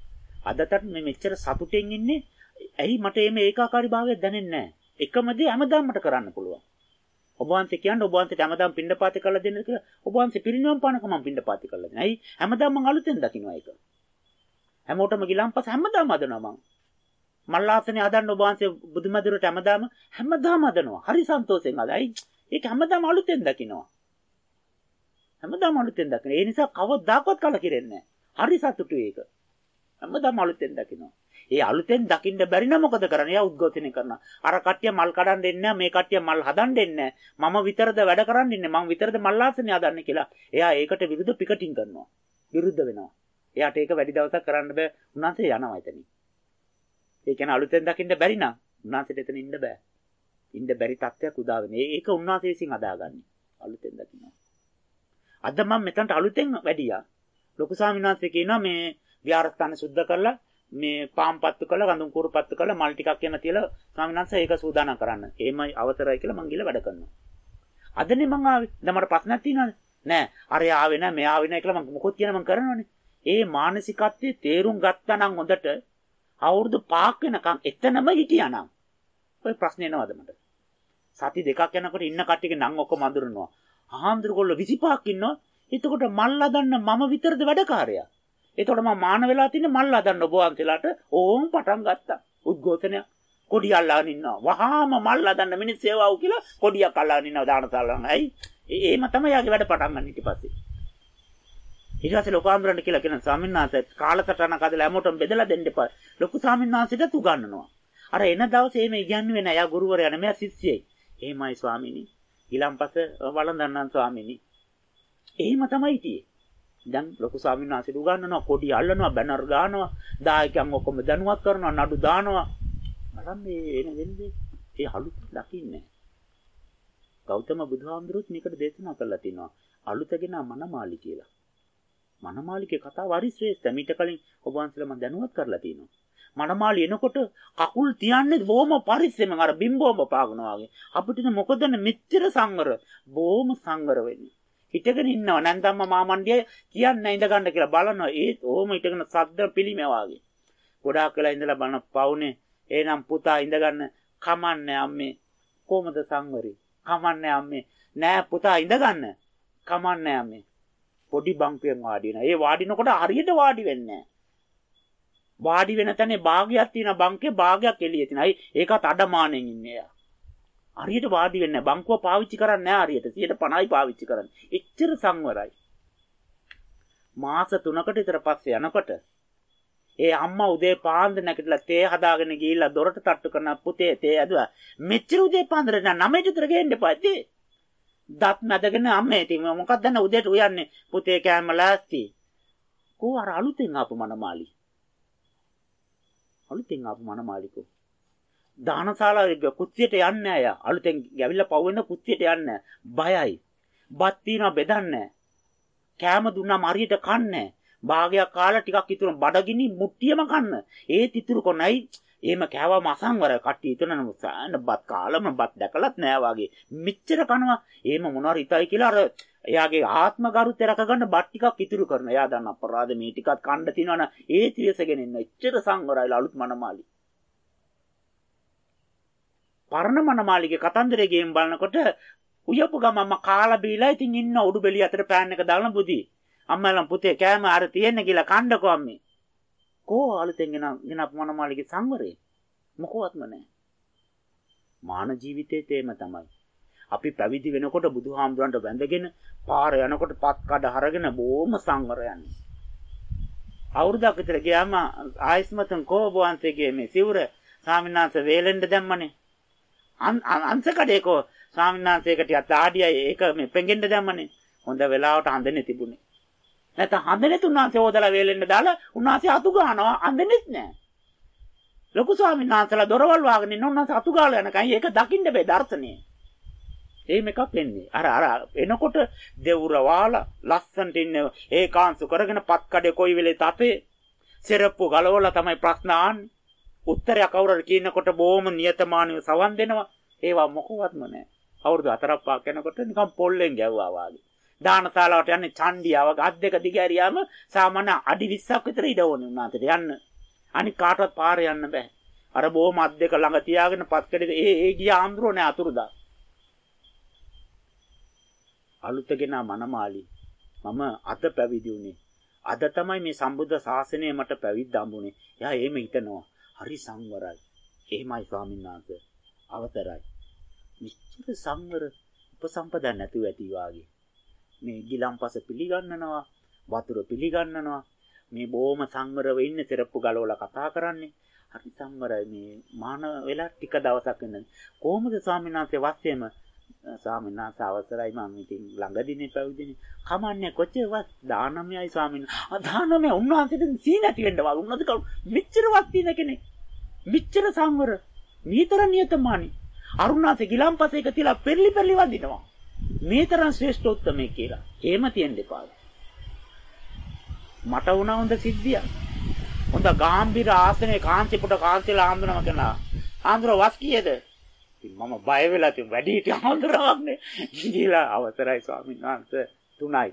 අදටත් මේ මෙච්චර සතුටෙන් ඉන්නේ ඇයි මට මේ ඒකාකාරී භාවයක් දැනෙන්නේ නැහැ? එකම දේ හැමදාම මට කරන්න පුළුවන්. ඔබ වහන්සේ කියන්නේ ඔබ වහන්සේට හැමදාම පින්ඩපාත කරලා දෙන්න කියලා. ඔබ වහන්සේ පිරිනිවන් පානක මම පින්ඩපාත කරලා දෙනවා. ඇයි? හැමදාම මම අලුතෙන් දකින්නවා ඒක. හැමෝටම ගිලම්පස හැමදාම හදනවා මම. මල්ලාසනේ හදන්න ඔබ වහන්සේ බුදුමැදුරට හැමදාම හැමදාම හදනවා. හරි සන්තෝෂෙන් හදයි. ඒක හැමදාම අලුතෙන් දකින්නවා. හැමදාම අලුතෙන් දකින්න. ඒ නිසා කවදාකවත් කලකිරෙන්නේ නැහැ. හරි සතුටුයි ඒක. හැමදාම අලුතෙන් දකින්නවා. ඒ අලුතෙන් දකින්න බැරි නම් මොකද කරන්නේ? එයා උද්ඝෝෂණය කරනවා. අර කට්ටිය මල් කඩන් දෙන්නේ මේ කට්ටිය මල් හදන් දෙන්නේ මම විතරද වැඩ කරන් ඉන්නේ. මම විතරද මල් ආසනේ හදන්නේ කියලා. එයා ඒකට විරුද්ධ පිකටින් කරනවා. විරුද්ධ වෙනවා. එයාට ඒක වැඩි දවසක් කරන්න බෑ. උන්වහන්සේ යනවා එතනින්. ඒ කියන්නේ අලුතෙන් දකින්න බැරි නම් උන්වහන්සේට එතන ඉන්න බෑ. ඉන්න බැරි තත්ත්වයක් උදා වෙන්නේ. ඒක උන්වහන්සේ විසින් අදාගන්නේ. අලුතෙන් දකින්නවා. අද මම මෙතනට අලුතෙන් වැඩියා. ලොකු ස්වාමීන් වහන්සේ කියනවා මේ විහාරස්ථාන සුද්ධ කරලා මේ පාම් පත්තු කරලා ගඳුම් කුරු පත්තු කරලා මල් ටිකක් එන තියලා ස්වාමීන් වහන්සේ ඒක සූදානම් කරන්න. එහෙමයි අවතරයි කියලා මං ගිහලා වැඩ කරනවා. අදනේ මං ආවේ. දැන් මට ප්‍රශ්නක් තියෙනවද? නෑ. අර ආවේ නෑ, මෙයා ආවේ නෑ කියලා මං මොකොත් කියන මං කරනවනේ. ඒ මානසිකත්වයේ තේරුම් ගත්තා නම් හොඳට අවුරුදු 5ක් වෙනකන් එතනම හිටියානම් ඔය ප්‍රශ්නේ එනවද මට? සති දෙකක් යනකොට ඉන්න කට්ටියගේ නම් ඔක්කොම අඳුරනවා. ආහන්දරගොල්ල 25ක් ඉන්නවා. එතකොට මල් හදන්න මම විතරද වැඩකාරයා? එතකොට මම මාන වෙලා තින්නේ මල් හදන්න ඔබ වහන්සේලාට ඕම් පටන් ගත්තා. උද්ඝෝෂණය කොඩිය අල්ලාගෙන ඉන්නවා. වහාම මල් හදන්න මිනිස් සේවාව කියලා කොඩියක් අල්ලාගෙන ඉන්නවා දානසාලන්. ඇයි? එහෙම තමයි යාගේ වැඩ පටන් ගන්න ඊට පස්සේ. ඊට පස්සේ ලොකු ආම්රණ කියලා කියන ස්වාමීන් වහන්සේ කාලසටහනක් අදලා හැමෝටම බෙදලා දෙන්න එපා. ලොකු ස්වාමීන් වහන්සේට උගන්වනවා. අර එන දවසේ එහෙම ඉගන්නුවේ නෑ. යා ගුරුවරයා නෙමෙයි ශිෂ්‍යයෙක්. එහෙමයි ස්වාමීනි. ඊළම්පස වළඳන්නම් ස්වාමීනි. එහෙම තමයි හිටියේ. දැන් ලොකු ස්වාමීන් වහන්සේ උගන්වනවා කොඩි අල්ලනවා බැනර් ගන්නවා දායකයන් ඔක්කොම දැනුවත් කරනවා නඩු දානවා බලන්න මේ එන වෙන්නේ ඒ අලුත් දකින්නේ ගෞතම බුදුහාමුදුරුවෝ මේකට දේශනා කරලා තිනවා අලුතගෙන මනමාලි කියලා මනමාලිගේ කතාව හරි ශ්‍රේෂ්ඨ. මීට කලින් ඔබ වහන්සේලා මම දැනුවත් කරලා තියෙනවා. මනමාලි එනකොට කකුල් තියන්නේ බොහොම පරිස්සමෙන් අර බිම්බෝම පාගනවා වගේ. අපිට මොකද මෙච්චර සංවර බොහොම සංවර වෙන්නේ. හිටගෙන ඉන්නව නැන්දම්ම මාමණ්ඩිය කියන්නේ ඉඳ ගන්න කියලා බලනවා. ඒත් ඕම හිටගෙන සද්ද පිළිමේ වාගේ. ගොඩාක් වෙලා ඉඳලා බලන පවුනේ එහෙනම් පුතා ඉඳ ගන්න කමන්නේ අම්මේ කොහමද සංවරේ? කමන්නේ අම්මේ නෑ පුතා ඉඳ ගන්න. කමන්නේ අම්මේ පොඩි බංකුවෙන් වාඩි වෙනවා. ඒ වාඩිනකොට හරියට වාඩි වෙන්නේ වාඩි වෙන තැනේ භාගයක් තියෙන බංකේ භාගයක් එළියේ තියෙනයි. ඒකත් අඩමාණෙන් ඉන්නේ යා. හරියට වාඩි වෙන්නේ බංකුව පාවිච්චි කරන්නේ නැහැ හරියට 150යි පාවිච්චි කරන්නේ. එච්චර සංවරයි. මාස 3කට විතර පස්සේ යනකොට ඒ අම්මා උදේ පාන්දර නැගිටලා තේ හදාගෙන ගිහිල්ලා දොරට තට්ටු කරන පුතේ තේ ඇදුවා. මෙච්චර උදේ පාන්දර නමයට විතර ගේන්න එපා ඉතින්. දත් මැදගෙන අම්මේ ඉතින් මොකක්ද දැන් උදේට උයන්නේ පුතේ කෑම ලෑස්ති කෝ අර අලුතෙන් ආපු මනමාලි අලුතෙන් ආපු මනමාලිකෝ දානශාලාවේ කුස්සියට යන්නේ අය අලුතෙන් ගැවිලා පව වෙන කුස්සියට යන්නේ බයයි බත් තියනවා බෙදන්නේ කෑම දුන්නාම හරියට කන්නේ භාගයක් කාලා ටිකක් ඉතුරු බඩගිනි මුට්ටියම කන්න ඒත් ඉතුරු කොනයි එහෙම කෑවම අසංවර කට්ටිය හිතනම සෑන බත් කාලම බත් දැකලත් නෑ වගේ. මෙච්චර කනවා. එහෙම මොනවාර හිතයි කියලා අර එයාගේ ආත්ම ගරුත්වය රැකගන්න බත් ටිකක් ඉතුරු කරනවා. එයා දන්න අපරාධ මේ ටිකක් කන්න තිනවන ඒ තියසගෙන ඉන්න. එච්චර සංවරයි අලුත් මනමාලි. පරණ මනමාලිගේ කතන්දරේ ගේම් බලනකොට උයපු ගමම කාලා බීලා ඉතින් ඉන්න උඩු බෙලිය අතර පෑන් එක දාලා බුදි. අම්මලම් පුතේ කෑම අර තියෙන්නේ කියලා කණ්ඩකෝ අම්මේ. කෝ අලුතෙන් ගෙන ගෙනපු මනමාලිගේ සංවරය මොකවත්ම නැහැ. මාන ජීවිතයේ තේම තමයි. අපි පැවිදි වෙනකොට බුදුහාමුදුරන්ට වැඳගෙන පාර යනකොට පත් කඩ හරගෙන බොහොම සංවර යන්නේ. අවුරුද්දක් විතර ගියාම ආයස්මතන් කෝබවන්තගේ මේ සිවුර ස්වාමීන් වහන්සේ වේලෙන්ද දැම්මනේ. අංශ කඩේකෝ ස්වාමීන් වහන්සේකට යට ආඩියයි ඒක මේ පෙඟෙන්න දැම්මනේ. හොඳ වෙලාවට හඳන්නේ තිබුණේ. නැත්නම් හඳනෙත් උන්වහන්සේ හොදලා වේලෙන්න දාලා උන්වහන්සේ අතු ගන්නවා හඳනෙත් නෑ. ලොකු ස්වාමීන් වහන්සේලා දොරවල් වහගෙන ඉන්න උන්වහන්සේ අතු ගාලා යනකන් ඒක දකින්න බෑ දර්ශනය. එහෙම එකක් වෙන්නේ. අර අර එනකොට දෙවුර වාලා ලස්සන්ට ඉන්න ඒකාංශු කරගෙන පත් කඩේ කොයි වෙලේ තපේ සෙරප්පු ගලවලා තමයි ප්‍රශ්න ආන්නේ. උත්තරයක් කවුරුහරි කියනකොට බොහොම නියතමානීව සවන් දෙනවා. ඒවා මොකවත්ම නැහැ. අවුරුදු 4ක් පහක් යනකොට නිකන් පොල්ලෙන් ගැව්වා වගේ. දානශාලාවට යන්නේ චණ්ඩියාව අත් දෙක දිගහැරියාම සාමාන්‍ය අඩි 20ක් විතර ඉඩ ඕනේ උනාට යන්න. අනික කාටවත් පාරේ යන්න බෑ. අර බොහොම අත් දෙක ළඟ තියාගෙන පත්කඩේ ඒ ඒ ගිය ආම්ද්‍රෝ නෑ අතුරුදා. අලුතගෙන මනමාලි මම අද පැවිදි වුණේ. අද තමයි මේ සම්බුද්ධ ශාසනය මට පැවිද්ද හම්බුනේ. එයා එහෙම හිතනවා. හරි සංවරයි. එහෙමයි ස්වාමීන් වහන්සේ. අවතරයි. නිශ්චිත සංවර උපසම්පදා නැතුව ඇති වාගේ. මේ ගිලම්පස පිළිගන්නනවා වතුර පිළිගන්නනවා මේ බොහොම සංවරව ඉන්නේ තෙරප්පු ගලවලා කතා කරන්නේ හරි සංවරයි මේ මාන වෙලා ටික දවසක් ඉන්න. කොහොමද ස්වාමීන් වහන්සේ වස්සේම ස්වාමීන් වහන්සේ අවසරයි මම ඉතින් ළඟදීනේ පැවිදිනේ. කමන්නේ කොච්චරවත් 19යි ස්වාමීන් වහන්සේ. 19 උන්වහන්සේට සී නැති වෙන්න වගේ. උන්වහන්සේ කවුරු මෙච්චරවත් තියෙන කෙනෙක්. මෙච්චර සංවර. මීතර නියතමානී. අරුණාසේ ගිලම්පසේක තියලා පෙරලි පෙරලි වදිනවා. මේ තරම් ශ්‍රේෂ්ඨෝත්තමයි කියලා. එහෙම තියෙන්න එපා. මට වුණා හොඳ සිද්ධියක්. හොඳ ගාම්භීර ආසනේ කාන්තිපුට කාන්තිලා ආන්දරම කරනවා. ආන්දර වස් කීයද? මම බය වෙලා තියුම් වැඩි හිටිය ආන්දරවක්නේ. ගිහිලා අවසරයි ස්වාමීන් වහන්සේ තුනයි.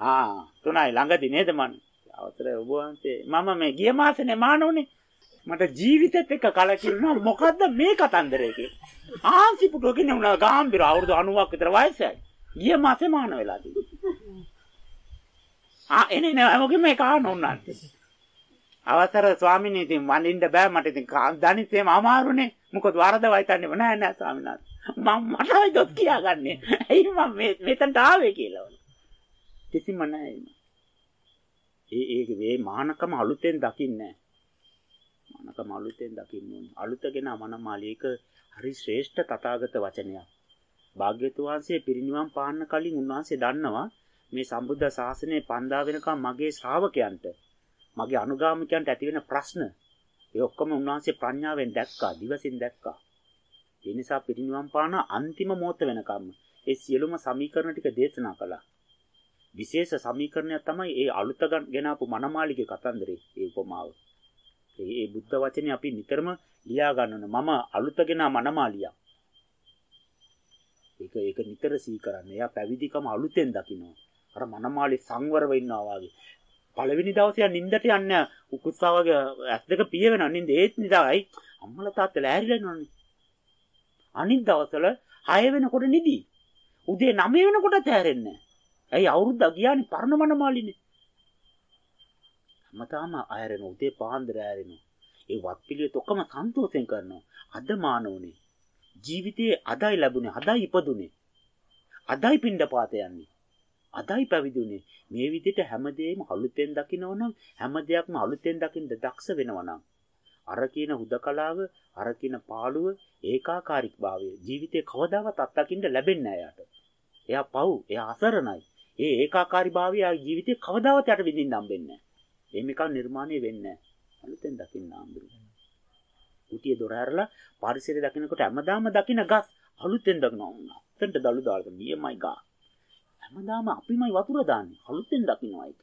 ආ තුනයි ළඟදී නේද මන්? අවසරයි ඔබ වහන්සේ. මම මේ ගිය මාසනේ මානෝනේ. මට ජීවිතෙත් එක්ක කලකිරුණා මොකද්ද මේ කතන්දරේ කියලා. ආන්සි පුටුව කියන්නේ උනා ගාම්භීර අවුරුදු 90ක් විතර වයසයි. ගිය මාසේ මාන වෙලා තිබුණා. ආ එනේ නෑ මොකද මේ කාණ උන්නාන්ට. අවසර ස්වාමීන් ඉතින් වඳින්න බෑ මට ඉතින් දනිත් එහෙම අමාරුනේ. මොකද වරදවයි තන්නේ නෑ නෑ ස්වාමීන් වහන්සේ. මම මටයි දොස් කියාගන්නේ. ඇයි මම මෙතනට ආවේ කියලා. කිසිම නෑ. ඒ ඒ වේ මානකම අලුතෙන් දකින්නේ මානකම අලුතෙන් දකින්න ඕනේ. අලුතගෙන මනමාලී ඒක හරි ශ්‍රේෂ්ඨ තථාගත වචනයක්. භාග්‍යතුන් වහන්සේ පිරිනිවන් පාන්න කලින් උන්වහන්සේ දන්නවා මේ සම්බුද්ධ ශාසනය පන්දා වෙනකම් මගේ ශ්‍රාවකයන්ට මගේ අනුගාමිකයන්ට ඇති වෙන ප්‍රශ්න ඒ ඔක්කොම උන්වහන්සේ ප්‍රඥාවෙන් දැක්කා, දිවසින් දැක්කා. ඒ නිසා පිරිනිවන් පාන අන්තිම මොහොත වෙනකම් ඒ සියලුම සමීකරණ ටික දේශනා කළා. විශේෂ සමීකරණයක් තමයි ඒ අලුත ගෙනාපු මනමාලිගේ කතන්දරේ ඒ උපමාව. ඒ බුද්ධ වචනේ අපි නිතරම ලියා ගන්න මම අලුතගෙන මනමාලියක්. ඒක ඒක නිතර සිහි කරන්න. එයා පැවිදිකම අලුතෙන් දකිනවා. අර මනමාලි සංවරව ඉන්නවා වගේ. පළවෙනි දවසේ නිින්දට යන්න උකුස්සා වගේ ඇස් දෙක පිය වෙනවා නිින්ද ඒත් නිදායි අම්මලා තාත්තලා ඇරිලා ඉන්නවනේ අනිත් දවස්වල 6 වෙනකොට නිදි උදේ 9 වෙනකොටත් ඇරෙන්නේ ඇයි අවුරුද්දක් ගියානේ පරණ මනමාලිනේ හැමදාම ඇරෙන උදේ පාන්දර ඇරෙන ඒ වත් පිළිවෙත් ඔක්කොම සන්තෝෂෙන් කරනවා. අද මානෝනේ ජීවිතයේ අදයි ලැබුණේ අදයි ඉපදුනේ. අදයි පින්ඩපාත යන්නේ. අදයි පැවිදුනේ. මේ විදිහට හැමදේම අලුතෙන් දකිනවනම් හැම දෙයක්ම අලුතෙන් දකින්න දක්ෂ වෙනවනම්. අර කියන හුදකලාව, අර කියන පාළුව, ඒකාකාරීභාවය ජීවිතේ කවදාවත් අත්දකින්න ලැබෙන්නේ නැහැ එයා පව්, එයා අසරණයි. ඒ ඒකාකාරීභාවය ජීවිතේ කවදාවත් යට විඳින්න හම්බෙන්නේ නැහැ. එහෙම එකක් නිර්මාණය වෙන්නේ නැහැ. අලුතෙන් දකින්න හම්බුනේ. කුටිය දොර ඇරලා පරිසරය දකින්නකොට හැමදාම දකින්න ගස් අලුතෙන් දකින්න. අතෙන්ට දලු දාලා නියමයි ගා. හැමදාම අපිමයි වතුර දාන්නේ. අලුතෙන් දකින්නවා ඒක.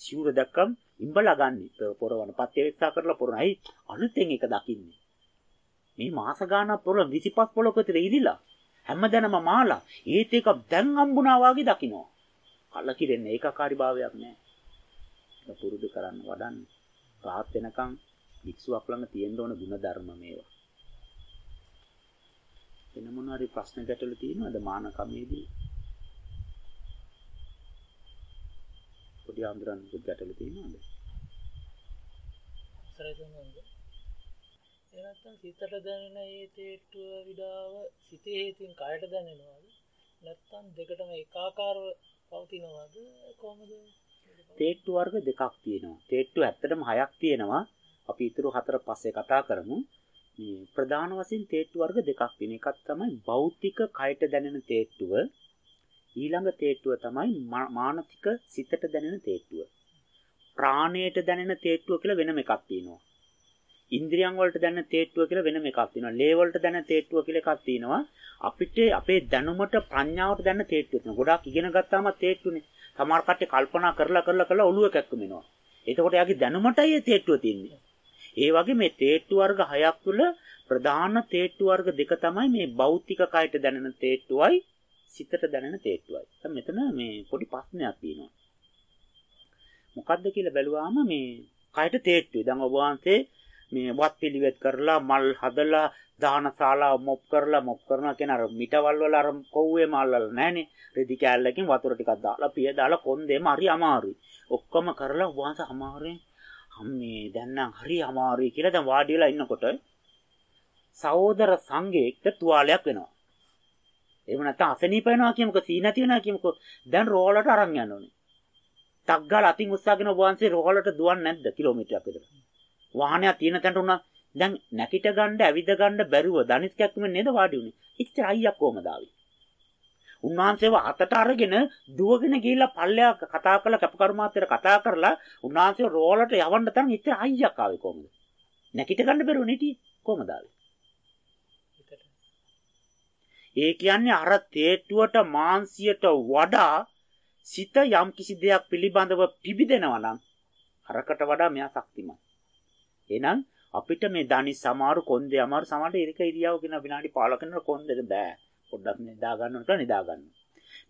සිවුර දැක්කම ඉඹලා ගන්න. පොරවන පත්‍ය වෙස්සා කරලා පොරන. අයි අලුතෙන් ඒක දකින්නේ. මේ මාස ගානක් පොර 25 පොලක විතර ඉරිලා හැමදැනම මාලා ඒත් ඒක දැන් හම්බුණා වගේ දකින්නවා. කලකිරෙන්නේ ඒකාකාරී භාවයක් නෑ. ඒක පුරුදු කරන්න වඩන්න. රාහත් වෙනකන් වික්ෂුවක් ළඟ තියෙන්න ඕන ಗುಣ ධර්ම මේවා. වෙන මොන හරි ප්‍රශ්න ගැටලු තියෙනවද මානකමේදී? පොඩි ආන්දරන් ගැටලු තියෙනවද? සරසමන්ද. ඒ නැත්තම් සිතට දැනෙන ඒ තේට්ටුව විඩාව සිතේ හේතුන් කයට දැනෙනවද? නැත්තම් දෙකටම එකාකාරව පවතිනවද කොහොමද? තේට්ටු වර්ග දෙකක් තියෙනවා. තේට්ටු ඇත්තටම හයක් තියෙනවා. අපි ඊටු හතර පස්සේ කතා කරමු. මේ ප්‍රධාන වශයෙන් තේට්ටු වර්ග දෙකක් තියෙන එකක් තමයි භෞතික කයට දැනෙන තේට්ටුව ඊළඟ තේට්ටුව තමයි මානසික සිතට දැනෙන තේට්ටුව. ප්‍රාණයට දැනෙන තේට්ටුව කියලා වෙනම එකක් තියෙනවා. ඉන්ද්‍රියන් වලට දැනෙන තේට්ටුව කියලා වෙනම එකක් තියෙනවා. ලේ වලට දැනෙන තේට්ටුව කියලා එකක් තියෙනවා. අපිට අපේ දැනුමට ප්‍රඥාවට දැනෙන තේට්ටුව තියෙනවා. ගොඩාක් ඉගෙන ගත්තාම තේට්ටුනේ. සමහර කට්ටිය කල්පනා කරලා කරලා කරලා ඔළුව කැක්කම වෙනවා. එතකොට යාගේ දැනුමටයි මේ තේට්ටුව තියෙන්නේ. ඒ වගේ මේ තේට්ටු වර්ග හයක් තුළ ප්‍රධාන තේට්ටු වර්ග දෙක තමයි මේ භෞතික කයට දැනෙන තේට්ටුවයි සිතට දැනෙන තේට්ටුවයි. දැන් මෙතන මේ පොඩි ප්‍රශ්නයක් තියෙනවා. මොකද්ද කියලා බැලුවාම මේ කයට තේට්ටුයි. දැන් ඔබ වහන්සේ මේ වත් පිළිවෙත් කරලා මල් හදලා දානශාලාව මොප් කරලා මොප් කරනවා කියන අර මිටවල් වල අර කොව්වේ මල්වල නැහනේ. රෙදි කෑල්ලකින් වතුර ටිකක් දාලා පිය දාලා කොන්දේම හරි අමාරුයි. ඔක්කොම කරලා ඔබ වහන්සේ අමාරුවෙන් අම්මේ දැන් නම් හරි අමාරුයි කියලා දැන් වාඩි වෙලා ඉන්නකොට සහෝදර සංඝයෙක්ට තුවාලයක් වෙනවා. එහෙම නැත්නම් අසනීප වෙනවා කියමුකෝ සී නැති වෙනවා කියමුකෝ දැන් රෝලට අරන් යන්න ඕනේ. ටක් ගාලා අතින් උස්සගෙන ඔබ වහන්සේ රෝලට දුවන්නේ නැද්ද කිලෝමීටරයක් විතර? වාහනයක් තියෙන තැනට උනා දැන් නැකිට ගන්න ඇවිද ගන්න බැරුව දනිස් කැක්කම නේද වාඩි උනේ. ඉච්චර අයියක් කොහමද ආවේ? උන්වහන්සේව අතට අරගෙන දුවගෙන ගිහිල්ලා පල්ලෙහා කතා කරලා කැපකර්මාන්තයට කතා කරලා උන්වහන්සේව රෝලට යවන්න තරම් ඉච්චර අයියක් ආවේ කොහමද? නැකිට ගන්න බැරුව නෙටි කොහමද ආවේ? ඒ කියන්නේ අර තේට්ටුවට මාංශයට වඩා සිත යම් කිසි දෙයක් පිළිබඳව පිබිදෙනවා නම් අරකට වඩා මෙයා ශක්තිමත්. එහෙනම් අපිට මේ දනි සමාරු කොන්දේ අමාරු සමහරට ඉරික ඉරියව් කියන විනාඩි 15 කනට කොන්දෙට බෑ. පොඩ්ඩක් නිදා ගන්නකොට නිදා ගන්න.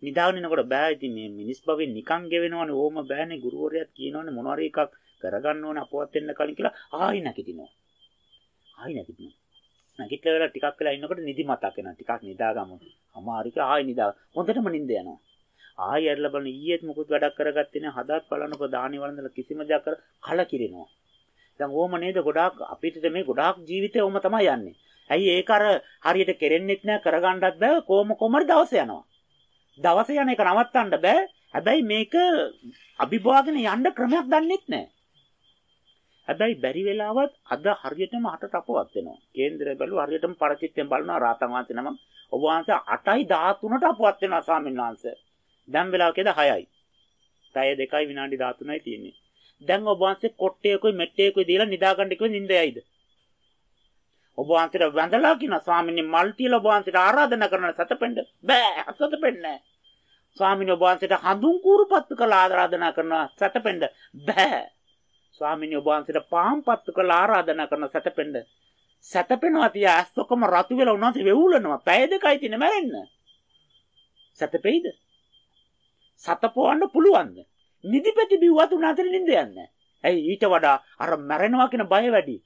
නිදාගෙන ඉනකොට බෑ ඉතින් මේ මිනිස් භවෙන් නිකන් ගෙවෙනවනේ ඕම බෑනේ ගුරුවරයාත් කියනවනේ මොනවාරි එකක් කරගන්න ඕනේ අපවත් වෙන්න කලින් කියලා ආයි නැගිටිනවා. ආයි නැගිටිනවා. නැගිටලා වෙලා ටිකක් වෙලා ඉන්නකොට නිදි මතක් වෙනවා. ටිකක් නිදාගමු. අමාරුක ආයි නිදා. හොඳටම නිින්ද යනවා. ආයි ඇරලා බලන ඊයේත් මොකුත් වැඩක් කරගත්තේ නැහැ. හදාත් බලනකොට දානි වළඳලා කිසිම දෙයක් කර කලකිරෙනවා. දැන් ඕම නේද ගොඩාක් අපිට මේ ගොඩාක් ජීවිතේ ඕම තමයි යන්නේ. ඇයි ඒක අර හරියට කෙරෙන්නෙත් නැහැ කරගන්නත් බෑ කොහොම කොහමද දවස යනවා. දවස යන එක නවත්තන්න බෑ. හැබැයි මේක අභිභවාගෙන යන්න ක්‍රමයක් දන්නෙත් නැහැ. හැබැයි බැරි වෙලාවත් අද හරියටම අටට අපවත් වෙනවා. කේන්දරය බැලුවා හරියටම පරිචිත්තෙන් බලනවා රාතන් වහන්සේ නම ඔබ වහන්සේ 8යි 13ට අපවත් වෙනවා ස්වාමීන් වහන්සේ. දැන් වෙලාවකද 6යි. පැය 2යි විනාඩි 13යි තියෙන්නේ. දැන් ඔබ වහන්සේ කොට්ටේකුයි මෙට්ටේකුයි දීලා නිදාගන්න කිව්ව නිින්ද යයිද? ඔබ වහන්සේට වැඳලා කියන ස්වාමීන් මල් තියලා ඔබ වහන්සේට ආරාධනා කරන සතපෙන්න බෑ සතපෙන්න නෑ. ස්වාමීන් වහන්සේට හඳුන් කූරුපත්තු කළ ආරාධනා කරනවා සතපෙන්න බෑ. ස්වාමීන් වහන්සේට පාම්පත්තු කළ ආරාධනා කරන සතපෙන්න සතපෙනවා තිය ඇස් ඔක්කොම රතු වෙලා උන්වහන්සේ වෙවුලනවා. පැය දෙකයි තියෙන මැරෙන්න. සතපෙයිද? සතපොවන්න පුළුවන්ද? නිදිපැති බිව්වත් උනාතර නිින්ද යන්නේ. ඇයි ඊට වඩා අර මැරෙනවා කියන බය වැඩි.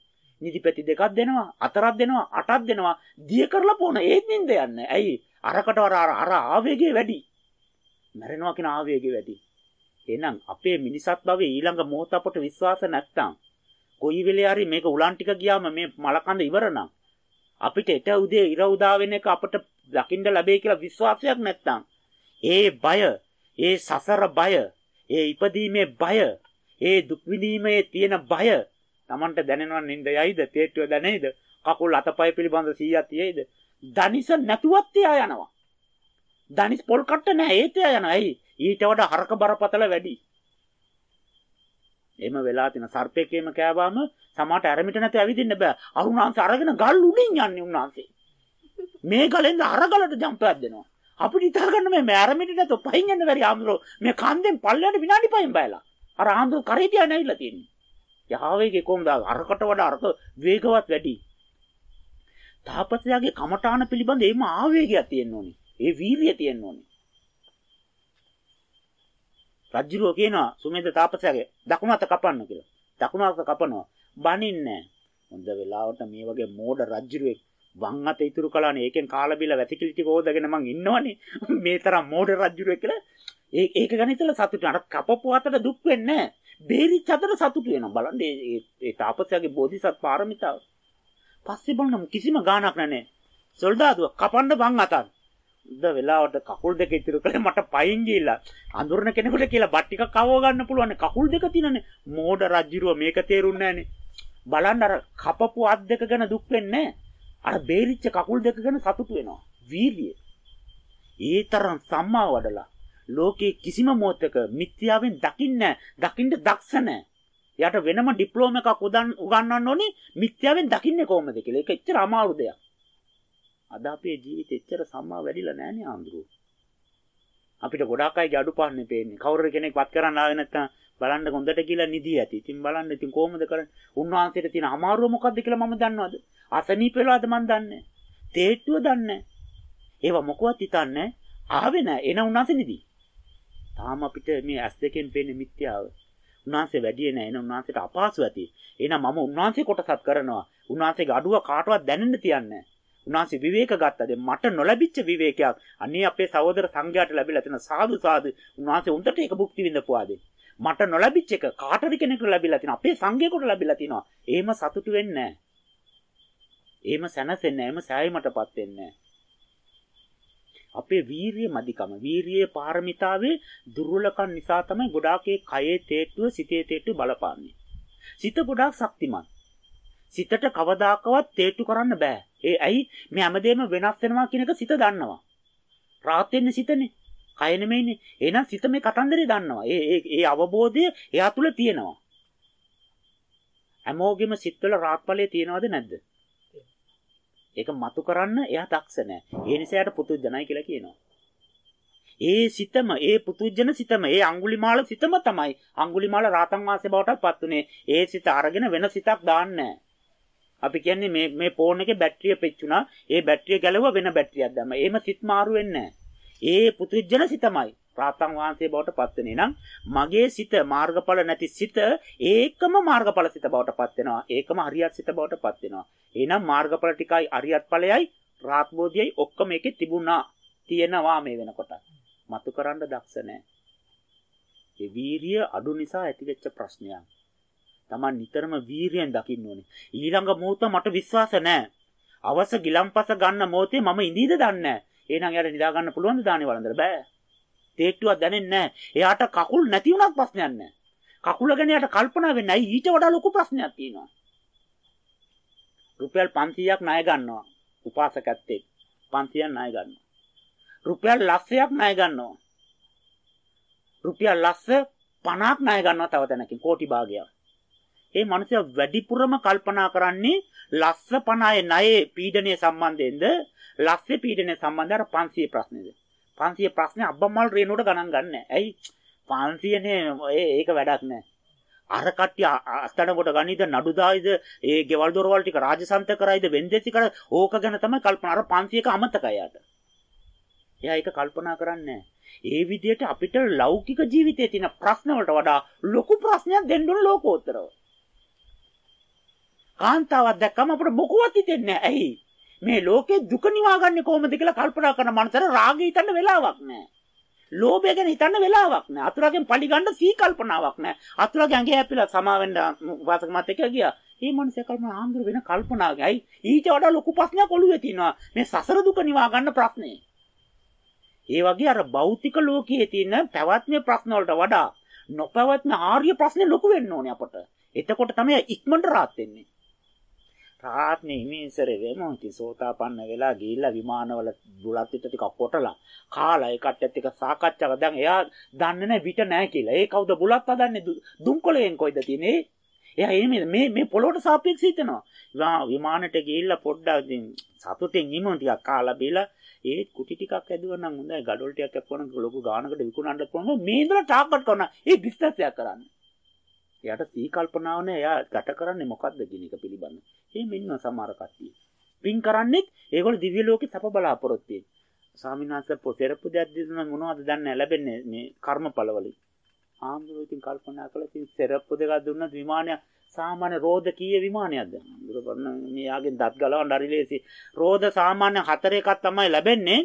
නිදිපැති දෙකක් දෙනවා, හතරක් දෙනවා, අටක් දෙනවා. දිය කරලා පොන ඒත් නිින්ද යන්නේ. ඇයි? අරකට වඩා අර ආවේගය වැඩි. මැරෙනවා කියන ආවේගය වැඩි. එහෙනම් අපේ මිනිසත් භවයේ ඊළඟ මොහොත අපට විශ්වාස නැත්තම් කොයි වෙලේ හරි මේක උලන් ටික ගියාම මේ මලකඳ ඉවර නම් අපිට එට උදේ ඉර උදා වෙන එක අපට දකින්න ලැබෙයි කියලා විශ්වාසයක් නැත්තම් ඒ බය ඒ සසර බය ඒ ඉපදීමේ බය ඒ දුක් විඳීමේ තියෙන බය Tamanට දැනෙනව නින්ද යයිද? තේට්ටුව දැනෙයිද? කකුල් අතපය පිළිබඳ 100ක් තියෙයිද දනිස නැතුවත් තියා යනවා. දනිස් පොල් කට්ට නැහැ ඒත් තියා යනවා. ඇයි? ඊට වඩා හරක බරපතල වැඩි. එහෙම වෙලා තියෙන සර්පෙකේම කෑවාම සමාට ඇරමිට නැති ඇවිදින්න බෑ. අරුණාංශ අරගෙන ගල් උඩින් යන්නේ උන්වහන්සේ. මේ ගලෙන් අර ගලට ජම්පයක් දෙනවා. අපිට හිතා ගන්න මේ මෑරමිට නැතෝ පහින් යන්න බැරි ආම්ද්‍රෝ. මේ කන්දෙන් පල්ලයට විනාඩි පහෙන් බයලා. අර ආම්ද්‍රෝ කරේ තියා නැවිලා තියෙන්නේ. යහවේගේ කොහොමද? අරකට වඩා අරක වේගවත් වැඩි. තාපසයාගේ කමඨාන පිළිබඳ එයිම ආවේගයක් තියෙන්න ඕනේ. ඒ වීරිය තියෙන්න ඕනේ. රජ්ජුරුව කියනවා සුමේද තාපසයාගේ දකුණු අත කපන්න කියලා. දකුණු අත කපනවා. බනින්නේ හොඳ වෙලාවට මේ වගේ මෝඩ රජ්ජුරුවෙක් වම් අත ඉතුරු කළානේ. ඒකෙන් කාලා බිල වැතිකිලි ටික ඕදගෙන මං ඉන්නවනේ. මේ තරම් මෝඩ රජුරෙක් කියලා. ඒ ඒක ගැන ඉතල සතුටු අර කපපු අතට දුක් වෙන්නේ බේරිච්ච අතට සතුටු වෙනවා. බලන්න ඒ ඒ තාපසයාගේ බෝධිසත් පාරමිතාව. පස්සේ බලන්න කිසිම ගාණක් නැහැ සොල්දාදුව කපන්න වම් අතක් ද වෙලාවට කකුල් දෙක ඉතුරු කළේ මට පයින් ගිහිල්ලා. අඳුරන කෙනෙකුට කියලා බත් ටිකක් කවව ගන්න පුළුවන් කකුල් දෙක තියෙනනේ. මෝඩ රජ්ජුරුව මේක තේරුන්නේ නැහනේ. බලන්න අර කපපු අත් දෙක ගැන දුක් වෙන්නේ නැහැ. අර බේරිච්ච කකුල් දෙක ගැන සතුටු වෙනවා. වීර්යය. ඒ තරම් සම්මා වඩලා ලෝකේ කිසිම මොහොතක මිත්‍යාවෙන් දකින්න දකින්න දක්ෂ නැහැ. එයාට වෙනම ඩිප්ලෝම එකක් උගන්වන්න ඕනේ මිත්‍යාවෙන් දකින්නේ කොහොමද කියලා. ඒක එච්චර අමාරු දෙයක්. අද අපේ ජීවිතේ එච්චර සම්මා වැඩිලා නැහනේ ආන්දරු. අපිට ගොඩාක් අය අඩුපාන්නේ පේන්නේ. කවුරු කෙනෙක් වත් කරන්න ආවේ නැත්නම් බලන්න හොඳට කියලා නිදි ඇති. ඉතින් බලන්න ඉතින් කොහොමද කරන්නේ? උන්වහන්සේට තියෙන අමාරුව මොකද්ද කියලා මම දන්නවද? අසනීප වෙලාද මන් දන්නේ. තේට්ටුව දන්නේ. ඒව මොකවත් හිතන්නේ ආවේ නැහැ. එන උන්වහන්සේ නිදි. තාම අපිට මේ ඇස් දෙකෙන් පේන්නේ මිත්‍යාව. උන්වහන්සේ වැඩි නැහැ. එන උන්වහන්සේට අපහසු ඇති. එහෙනම් මම උන්වහන්සේ කොටසක් කරනවා. උන්වහන්සේගේ අඩුව කාටවත් දැනෙන්න තියන්නේ උන්වහන්සේ විවේක ගත්තද මට නොලැබිච්ච විවේකයක් අනේ අපේ සහෝදර සංඝයාට ලැබිලා තියෙන සාදු සාදු උන්වහන්සේ උන්ට ඒක භුක්ති විඳපුවාද මට නොලැබිච්ච එක කාටද කෙනෙකුට ලැබිලා තියෙනවා. අපේ සංඝයාට ලැබිලා තියෙනවා. එහෙම සතුටු වෙන්නේ නැහැ. එහෙම සැනසෙන්නේ නැහැ. එහෙම සෑයීමටපත් වෙන්නේ අපේ වීරිය මදිකම වීරියේ පාරමිතාවේ දුර්වලකම් නිසා තමයි ගොඩාක් ඒ කයේ තේට්ටුව සිතේ තේට්ටුව බලපාන්නේ. සිත ගොඩාක් ශක්තිමත්. සිතට කවදාකවත් තේට්ටු කරන්න බෑ. ඒ ඇයි මේ හැමදේම වෙනස් වෙනවා කියන එක සිත දන්නවා. රාත් වෙන්නේ සිතනේ. කය නෙමෙයිනේ. එහෙනම් සිත මේ කතන්දරේ දන්නවා. ඒ ඒ ඒ අවබෝධය එයා තුල තියෙනවා. හැමෝගෙම සිත්වල රාත්පලයේ තියෙනවද නැද්ද? ඒක මතු කරන්න එයා දක්ෂ නැහැ. ඒ නිසා එයාට පුදුජනයි කියලා කියනවා. ඒ සිතම ඒ පුතුජන සිතම ඒ අඟුලිමාල සිතම තමයි අඟුලිමාල රාතන් වාසේ බවටත් පත් උනේ. ඒ සිත අරගෙන වෙන සිතක් දාන්නේ අපි කියන්නේ මේ මේ ෆෝන් එකේ බැටරිය පෙච්චුණා. ඒ බැටරිය ගැලවුවා වෙන බැටරියක් දැම්මා. එහෙම සිත් මාරු වෙන්නේ ඒ පුතුජන සිතමයි රාතන් වහන්සේ බවට පත් වෙන්නේ නම් මගේ සිත මාර්ගඵල නැති සිත ඒකම මාර්ගඵල සිත බවට පත් වෙනවා. ඒකම හරියත් සිත බවට පත් වෙනවා. එහෙනම් මාර්ගඵල ටිකයි අරියත් ඵලයයි රාත්බෝධියයි ඔක්කොම එකේ තිබුණා. තියෙනවා මේ වෙනකොට. මතු කරන්න දක්ෂ නැහැ. ඒ වීරිය අඩු නිසා ඇතිවෙච්ච ප්‍රශ්නයක්. Taman නිතරම වීරියෙන් දකින්න ඕනේ. ඊළඟ මොහොත මට විශ්වාස නැහැ. අවස ගිලම්පස ගන්න මොහොතේ මම ඉඳීද දන්නේ නැහැ. එහෙනම් යාට නිදා ගන්න පුළුවන්ද දානේ වළඳලා බෑ. තේට්ටුවක් දැනෙන්නේ නැහැ. එයාට කකුල් නැති වුණත් ප්‍රශ්නයක් නැහැ. කකුල ගැන යාට කල්පනා වෙන්නේ නැහැ. ඊට වඩා ලොකු ප්‍රශ්නයක් තියෙනවා. රුපියල් 500ක් ණය ගන්නවා. උපාසකත්තේ 500ක් ණය ගන්නවා. රුපියල් ලක්ෂයක් ණය ගන්නවා. රුපියල් ලක්ෂ 50ක් ණය ගන්නවා තව තැනකින් කෝටි භාගයක්. ඒ මිනිස්සු වැඩිපුරම කල්පනා කරන්නේ ලක්ෂ 50ේ ණයේ පීඩනය සම්බන්ධයෙන්ද ලක්ෂ පීඩනය සම්බන්ධ අර 500 ප්‍රශ්නේද 500 ප්‍රශ්නේ අබ්බමල් රේනුවට ගණන් ගන්නෑ. ඇයි 500නේ ඒක වැඩක් නෑ. අර කට්ටිය අස්තන කොට ගනිද නඩු දායිද ඒ ගෙවල් දොරවල් ටික රාජසන්ත කරයිද වෙන්දෙසි කර ඕක ගැන තමයි කල්පනා අර 500ක අමතකයි යාට. එයා ඒක කල්පනා කරන්නේ ඒ විදිහට අපිට ලෞකික ජීවිතයේ තියෙන ප්‍රශ්න වලට වඩා ලොකු ප්‍රශ්නයක් දෙන්න ඕන ලෝකෝත්තරව. කාන්තාවක් දැක්කම අපිට මොකවත් හිතෙන්නේ නැහැ. ඇයි? මේ ලෝකේ දුක නිවාගන්නේ කොහොමද කියලා කල්පනා කරන මනසට රාගය හිතන්න වෙලාවක් නැහැ. ලෝභය ගැන හිතන්න වෙලාවක් නැහැ. අතුරගෙන් පලි ගන්න සී කල්පනාවක් නැහැ. අතුරගේ ඇඟේ හැපිලා සමාවෙන්න වාසක මත එක ගියා. මේ මනුස්සයා කල්පනා ආන්දර වෙන කල්පනාවක්. ඇයි ඊට වඩා ලොකු ප්‍රශ්නයක් ඔළුවේ තියෙනවා. මේ සසර දුක නිවා ගන්න ප්‍රශ්නේ. ඒ වගේ අර භෞතික ලෝකයේ තියෙන පැවැත්මේ ප්‍රශ්න වලට වඩා නොපැවැත්ම ආර්ය ප්‍රශ්නේ ලොකු වෙන්න ඕනේ අපට. එතකොට තමයි ඉක්මනට rahat වෙන්නේ. රාත්නේ හිමින්සර වෙමොන්ති සෝතාපන්න වෙලා ගිහිල්ලා විමානවල බුලත් පිට ටිකක් කොටලා කාලා ඒ කට්ටියත් එක්ක සාකච්ඡා කරලා දැන් එයා දන්නේ නැහැ විට නැහැ කියලා. ඒ කවුද බුලත් හදන්නේ දුම්කොලෙන් කොයිද තියෙන්නේ? එයා එන්නේ මේ මේ පොළොවට සාපේක්ෂව හිතනවා. විමානට ගිහිල්ලා පොඩ්ඩක් සතුටින් ඉමු ටිකක් කාලා බීලා ඒ කුටි ටිකක් ඇදුවා නම් හොඳයි gadol ටිකක් ඇප්පුවනම් ලොකු ගානකට විකුණන්න පුළුවන් මේ ඉඳලා ටාගට් කරන ඒ බිස්නස් එකක් කරන්න. එයාට සී කල්පනාව නෑ එයා ගත කරන්නේ මොකද්ද කියන එක පිළිබඳ. එහෙම ඉන්න සමහර කට්ටිය. පින් කරන්නේ ඒගොල්ලෝ දිව්‍ය ලෝකේ සැප බලාපොරොත්තු වෙන. ස්වාමීන් වහන්සේ පොතේරපු දෙයක් දෙන්න මොනවද දන්නේ ලැබෙන්නේ මේ කර්මඵලවලින්. ආම්දුරු ඉතින් කල්පනා කළා ඉතින් සෙරප්පු දෙකක් දුන්නත් විමානය සාමාන්‍ය රෝද කීයේ විමානයක්ද? ආම්දුරු බලන මෙයාගෙන් දත් ගලවන්න හරි ලේසි. රෝද සාමාන්‍ය හතර එකක් තමයි ලැබෙන්නේ.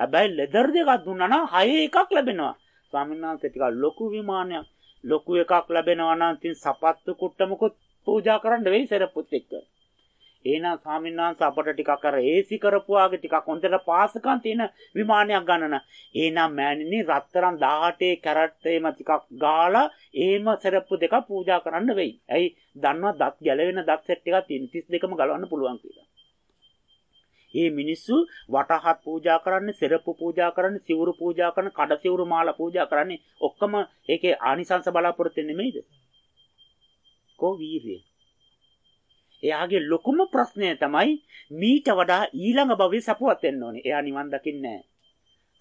හැබැයි ලෙදර් දෙකක් දුන්නා නම් හය එකක් ලැබෙනවා. ස්වාමීන් වහන්සේ ටිකක් ලොකු විමානයක් ලොකු එකක් ලැබෙනවා නම් ඉතින් සපත්තු කුට්ටමකුත් පූජා කරන්න වෙයි සෙරප්පුත් එක්ක. එහෙනම් ස්වාමීන් වහන්සේ අපට ටිකක් අර ඒසි කරපුවාගේ ටිකක් හොඳට පාසකම් තියෙන විමානයක් ගන්නන. එහෙනම් මෑණිනි රත්තරන් 18 කැරට් එහෙම ටිකක් ගාලා එහෙම සරප්පු දෙකක් පූජා කරන්න වෙයි. ඇයි දන්නවා දත් ගැලවෙන දත් සෙට් එකක් තියෙන 32ම ගලවන්න පුළුවන් කියලා. මේ මිනිස්සු වටහත් පූජා කරන්නේ, සෙරප්පු පූජා කරන්නේ, සිවුරු පූජා කරන, කඩ සිවුරු මාලා පූජා කරන්නේ ඔක්කොම ඒකේ ආනිසංස බලාපොරොත්තු වෙන්නේ නෙමෙයිද? කෝ වීරිය. එයාගේ ලොකුම ප්‍රශ්නය තමයි මීට වඩා ඊළඟ භවයේ සපුවත් වෙන්න ඕනේ. එයා නිවන් දකින්නේ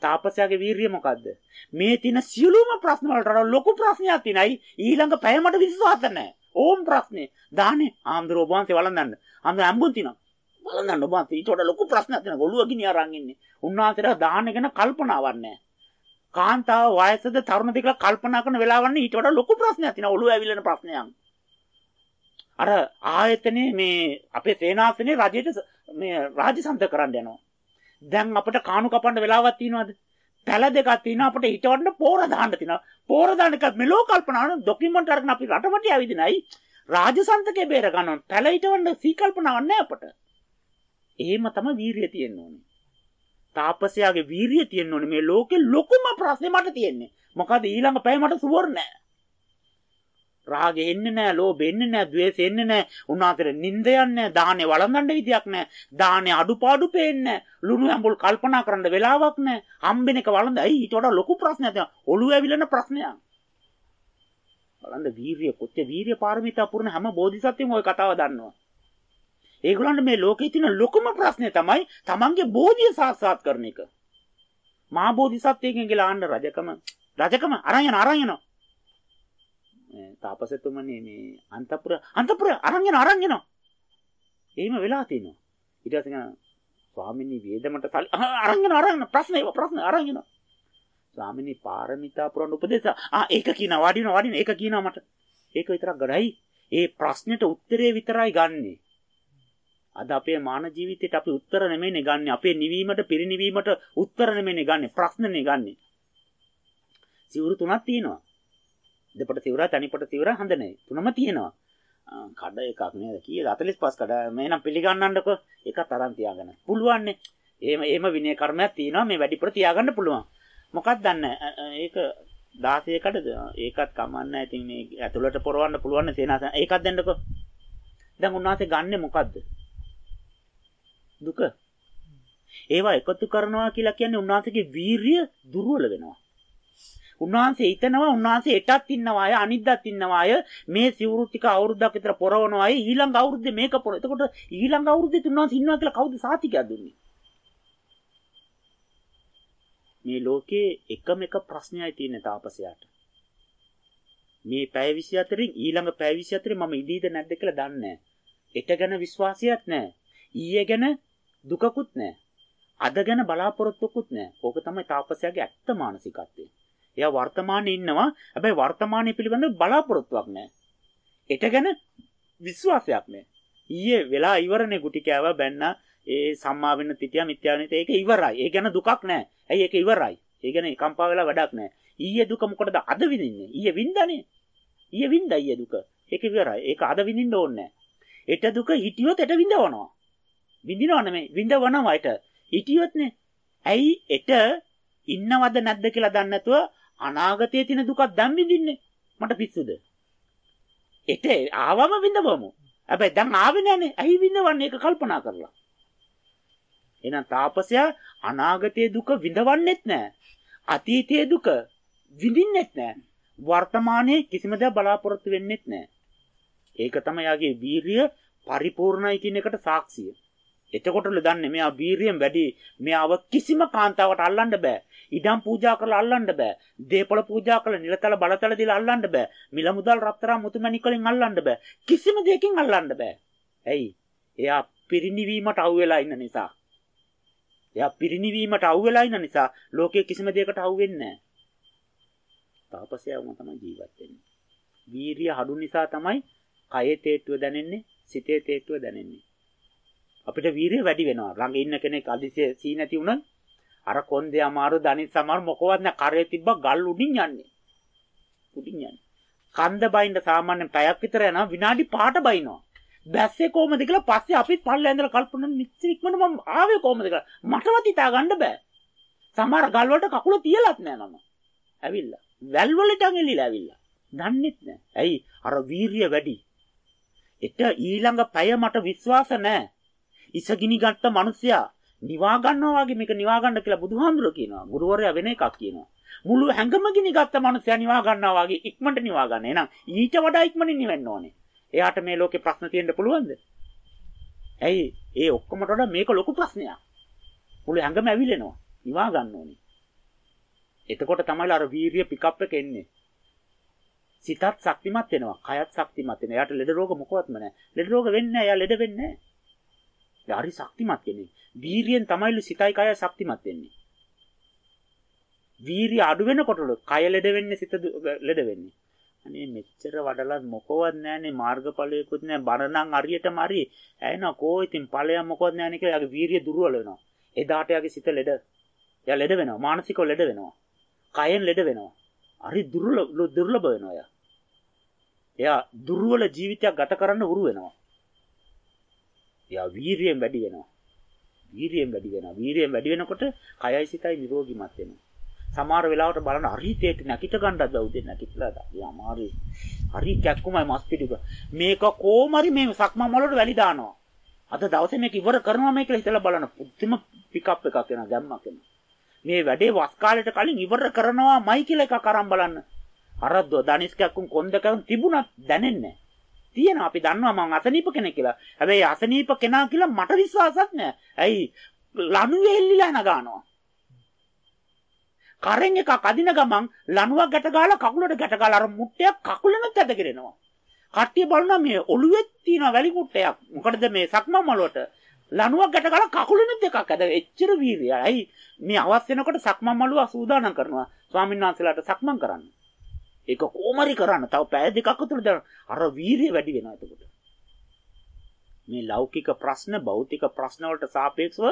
තාපසයාගේ වීරිය මොකද්ද? මේ තියෙන සියලුම ප්‍රශ්න වලට වඩා ලොකු ප්‍රශ්නයක් තියෙනයි ඊළඟ පැයමට විශ්වාස නැහැ. ඕම් ප්‍රශ්නේ. දාන්නේ ආන්දර ඔබ වහන්සේ වළඳන්න. ආන්දර අම්බුන් තිනවා. වළඳන්න ඔබ වහන්සේ ඊට වඩා ලොකු ප්‍රශ්නයක් තියෙනවා. ඔළුව ගිනි අරන් ඉන්නේ. උන්වහන්සේලා දාන ගැන කල්පනාවක් නැහැ. කාන්තාව වයසද තරුණද කියලා කල්පනා කරන වෙලාවන්නේ ඊට වඩා ලොකු ප්‍රශ්නයක් තියෙනවා. ඔළුව ඇවිලෙන ප්‍රශ්නයක්. අර ආයතනේ මේ අපේ සේනාසනේ රජයට මේ රාජසන්ත කරන්න යනවා. දැන් අපිට කාණු කපන්න වෙලාවක් තියෙනවද? පැල දෙකක් තියෙනවා අපිට හිටවන්න පෝර දාන්න තියෙනවා. පෝර දාන්න එක මෙලෝ කල්පනාන ડોකියුමන්ට් අරගෙන අපි රටවටේ ඇවිදිනයි රාජසන්තකේ බේර ගන්නවා. පැල හිටවන්න සී කල්පනාවක් නැහැ අපට. එහෙම තමයි වීරිය තියෙන්න ඕනේ. තාපසයාගේ වීරිය තියෙන්න ඕනේ. මේ ලෝකේ ලොකුම ප්‍රශ්නේ මට තියෙන්නේ. මොකද ඊළඟ පැය මට සුවර් නෑ. රාගෙ එන්නේ නෑ, ලෝභෙ එන්නේ නෑ, ద్వේෂෙ එන්නේ නෑ. උන්වහන්සේට නිින්ද යන්නේ නෑ, දාහනේ වළඳන්න විදියක් නෑ. දාහනේ අඩුපාඩු පේන්නේ නෑ. ලුණු ඇඹුල් කල්පනා කරන්න වෙලාවක් නෑ. හම්බෙන එක වළඳ. ඇයි ඊට වඩා ලොකු ප්‍රශ්නයක් තියෙනවා. ඔළුව ඇවිලෙන ප්‍රශ්නයක්. බලන්න වීරිය කොච්චර වීරිය පාරමිතා පුරන හැම බෝධිසත්වෙම ওই කතාව දන්නවා. ඒගොල්ලන්ට මේ ලෝකේ තියෙන ලොකුම ප්‍රශ්නේ තමයි තමන්ගේ බෝධිය සාක්ෂාත් කරන එක. මහා බෝධිසත්වයෙන් කියලා ආන්න රජකම රජකම අරන් යන අරන් යනවා. තාපසතුමනේ මේ අන්තපුර අන්තපුර අරන් යන අරන් යනවා. එහෙම වෙලා තිනවා. ඊට පස්සේ ස්වාමිනී වේදමට අරන් යන අරන් ප්‍රශ්න ඒව ප්‍රශ්න අරන් යනවා. ස්වාමිනී පාරමිතා පුරන උපදේශ ආ ඒක කියනවා වඩින වඩින ඒක කියනවා මට. ඒක විතරක් ගඩයි. ඒ ප්‍රශ්නෙට උත්තරේ විතරයි ගන්නෙ. අද අපේ මාන ජීවිතේට අපි උත්තර නෙමෙයිනේ ගන්නෙ. අපේ නිවීමට පිරිනිවීමට උත්තර නෙමෙයිනේ ගන්නෙ. ප්‍රශ්නනේ ගන්නෙ. සිවුරු තුනක් තියෙනවා. දෙපට සිවුරා තනිපට සිවුරා හඳ නැහැ. තුනම තියෙනවා. කඩ එකක් නේද? කීයද 45 කඩ. මේනම් පිළිගන්නන්නකො එකක් අරන් තියාගන්න. පුළුවන්නේ. එහෙම එහෙම විනය කර්මයක් තියෙනවා මේ වැඩිපුර තියාගන්න පුළුවන්. මොකක්ද දන්නේ? ඒක 16කටද? ඒකත් කමන්න ඉතින් මේ ඇතුළට පොරවන්න පුළුවන් සේනාස. ඒකත් දෙන්නකො. දැන් උන්වහන්සේ ගන්නෙ මොකද්ද? දුක. ඒවා එකතු කරනවා කියලා කියන්නේ උන්වහන්සේගේ වීරිය දුර්වල වෙනවා. උන්වහන්සේ හිතනවා උන්වහන්සේ එටත් ඉන්නවා අය අනිද්දාත් ඉන්නවා අය මේ සිවුරු ටික අවුරුද්දක් විතර පොරවනවා අය ඊළඟ අවුරුද්දේ මේක පොර. එතකොට ඊළඟ අවුරුද්දේ උන්වහන්සේ ඉන්නවා කියලා කවුද සාතිකයක් දුන්නේ? මේ ලෝකේ එකම එක ප්‍රශ්නයයි තියෙන තාපසයාට. මේ පැය 24න් ඊළඟ පැය 24 මම ඉදීද නැද්ද කියලා දන්නේ නැහැ. එට ගැන විශ්වාසයක් නැහැ. ඊයේ ගැන දුකකුත් නැහැ. අද ගැන බලාපොරොත්තුකුත් නැහැ. ඕක තමයි තාපසයාගේ ඇත්ත මානසිකත්වය. එයා වර්තමානයේ ඉන්නවා. හැබැයි වර්තමානයේ පිළිබඳව බලාපොරොත්තුවක් නැහැ. එට ගැන විශ්වාසයක් නැහැ. ඊයේ වෙලා ඉවරනේ ගුටි කෑවා බැන්නා ඒ සම්මා වෙන තිටියා මිත්‍යාවනිත ඒක ඉවරයි. ඒ ගැන දුකක් නැහැ. ඇයි ඒක ඉවරයි. ඒ ගැන කම්පා වෙලා වැඩක් නැහැ. ඊයේ දුක මොකටද අද විඳින්නේ? ඊයේ වින්දානේ. ඊයේ වින්දා ඊයේ දුක. ඒක ඉවරයි. ඒක අද විඳින්න ඕනේ නැහැ. එට දුක හිටියොත් එට විඳවනවා. විඳිනව නෙමෙයි විඳවනවා එට. හිටියොත්නේ. ඇයි එට ඉන්නවද නැද්ද කියලා දන්නේ නැතුව අනාගතයේ තියෙන දුකක් දැන් විඳින්නේ. මට පිස්සුද? එට ආවම විඳවමු. හැබැයි දැන් ආවේ නැනේ. ඇයි විඳවන්නේ? ඒක කල්පනා කරලා. එහෙනම් තාපසයා අනාගතයේ දුක විඳවන්නෙත් නැහැ. අතීතයේ දුක විඳින්නෙත් නැහැ. වර්තමානයේ කිසිම දෙයක් බලාපොරොත්තු වෙන්නෙත් නැහැ. ඒක තමයි යාගේ වීරිය පරිපූර්ණයි කියන එකට සාක්ෂිය. එතකොටල දන්නේ මෙයා වීරියෙන් වැඩි මෙයාව කිසිම කාන්තාවකට අල්ලන්න බෑ. ඉඩම් පූජා කරලා අල්ලන්න බෑ. දේපල පූජා කරලා නිලතල බලතල දීලා අල්ලන්න බෑ. මිල මුදල් රත්තරන් මුතුමැණික් වලින් අල්ලන්න බෑ. කිසිම දෙයකින් අල්ලන්න බෑ. ඇයි? එයා පිරිණිවීමට අවු වෙලා ඉන්න නිසා. එයා පිරිණිවීමට අවු වෙලා ඉන්න නිසා ලෝකයේ කිසිම දෙයකට අවු වෙන්නේ නැහැ. තාපසයාම තමයි ජීවත් වෙන්නේ. වීරිය අඩු නිසා තමයි කයේ තේට්ටුව දැනෙන්නේ, සිතේ තේට්ටුව දැනෙන්නේ. අපිට වීරිය වැඩි වෙනවා. ළඟ ඉන්න කෙනෙක් අදිසිය සී නැති වුණොත් අර කොන්දේ අමාරු දනිත් සමහර මොකවත් නැ කරේ තිබ්බ ගල් උඩින් යන්නේ. උඩින් යන්නේ. කන්ද බයින්ද සාමාන්‍යයෙන් පැයක් විතර යනවා විනාඩි 5ට බයිනවා. බැස්සේ කොහමද කියලා පස්සේ අපිත් පල්ලේ ඇඳලා කල්පනා මිච්චර ඉක්මනට මම ආවේ කොහමද කියලා මටවත් හිතා ගන්න බෑ. සමහර ගල් වලට කකුල තියලත් නෑ නම. ඇවිල්ලා. වැල් වලට ඇඟිලිලා ඇවිල්ලා. දන්නෙත් නෑ. ඇයි? අර වීරිය වැඩි. එත ඊළඟ පැය මට විශ්වාස නෑ. ඉසගිනි ගත්ත මිනිසයා නිවා ගන්නවා වගේ මේක නිවා ගන්න කියලා බුදුහාමුදුරුවෝ කියනවා. ගුරුවරයා වෙන එකක් කියනවා. මුළු හැඟම ගිනි ගත්ත මිනිසයා නිවා ගන්නවා වගේ ඉක්මනට නිවා ගන්න. එහෙනම් ඊට වඩා ඉක්මනින් නිවෙන්න ඕනේ. එයාට මේ ලෝකේ ප්‍රශ්න තියෙන්න පුළුවන්ද? ඇයි? ඒ ඔක්කොමට වඩා මේක ලොකු ප්‍රශ්නයක්. මුළු ඇඟම ඇවිලෙනවා. නිවා ගන්න ඕනේ. එතකොට තමයි අර වීරිය පිකප් එක එන්නේ. සිතත් ශක්තිමත් වෙනවා. කයත් ශක්තිමත් වෙනවා. එයාට ලෙඩ රෝග මොකවත්ම නැහැ. ලෙඩ රෝග වෙන්නේ නැහැ. එයා ලෙඩ වෙන්නේ නැහැ. හරි ශක්තිමත් කෙනෙක්. වීරියෙන් තමයිලු සිතයි කය ශක්තිමත් වෙන්නේ. වීරිය අඩු වෙනකොටලු කය ලෙඩ වෙන්නේ සිත ලෙඩ වෙන්නේ. අනේ මෙච්චර වඩලත් මොකවත් නැහනේ මාර්ගඵලයකුත් නැහැ බරණන් හරියටම හරි ඇයිනෝ කෝ ඉතින් ඵලයක් මොකවත් නැහනේ කියලා යාගේ වීරිය දුර්වල වෙනවා. එදාට යාගේ සිත ලෙඩ. එයා ලෙඩ වෙනවා. මානසිකව ලෙඩ වෙනවා. කයෙන් ලෙඩ වෙනවා. හරි දුර්ලභ දුර්ලභ වෙනවා එයා. එයා දුර්වල ජීවිතයක් ගත කරන්න උරු වෙනවා. එයා වීරියෙන් වැඩි වෙනවා. වීරියෙන් වැඩි වෙනවා. වීරියෙන් වැඩි වෙනකොට කයයි සිතයි නිරෝගිමත් වෙනවා. සමහර වෙලාවට බලන අරිතේට නැකිට ගන්නත් උදේ නැකිట్లా අමාරුයි. හරි කැක්කුමයි මස් පිටික. මේක කොහොමරි මේ සක්මන් වලට වැලි දානවා. අද දවසේ මේක ඉවර කරනවා මේ කියලා හිතලා බලන පුදුම පිකප් එකක් එනවා ගැම්මක් එනවා. මේ වැඩේ වස් කාලෙට කලින් ඉවර කරනවාමයි කියලා එකක් අරන් බලන්න. අර දනිස්කක්කුන් කොන්දකම් තිබුණත් දැනෙන්නේ තියෙනවා අපි දන්නවා මම අසනීප කෙනෙක් කියලා. හැබැයි අසනීප කෙනා කියලා මට විශ්වාසක් නැහැ. ඇයි ලණුවේ එල්ලිලා නගනවා. කරෙන් එකක් අදින ගමන් ලණුවක් ගැට ගාලා කකුලට ගැට ගාලා අර මුට්ටයක් කකුලෙනුත් ඇදගෙන කට්ටිය බලනවා මේ ඔළුවේ තියෙන වැලි මුට්ටයක්. මොකටද මේ සක්මන් මළුවට ලණුවක් ගැට ගාලා කකුලෙනුත් එකක් ඇද එච්චර වීර්යයි. මේ අවස් වෙනකොට සක්මන් මළුව සූදානම් කරනවා. ස්වාමීන් වහන්සේලාට සක්මන් කරන්න. ඒක කොහොමරි කරන්න. තව පැය දෙකක් අතර අර වීර්යය වැඩි වෙනවා එතකොට. මේ ලෞකික ප්‍රශ්න භෞතික ප්‍රශ්න වලට සාපේක්ෂව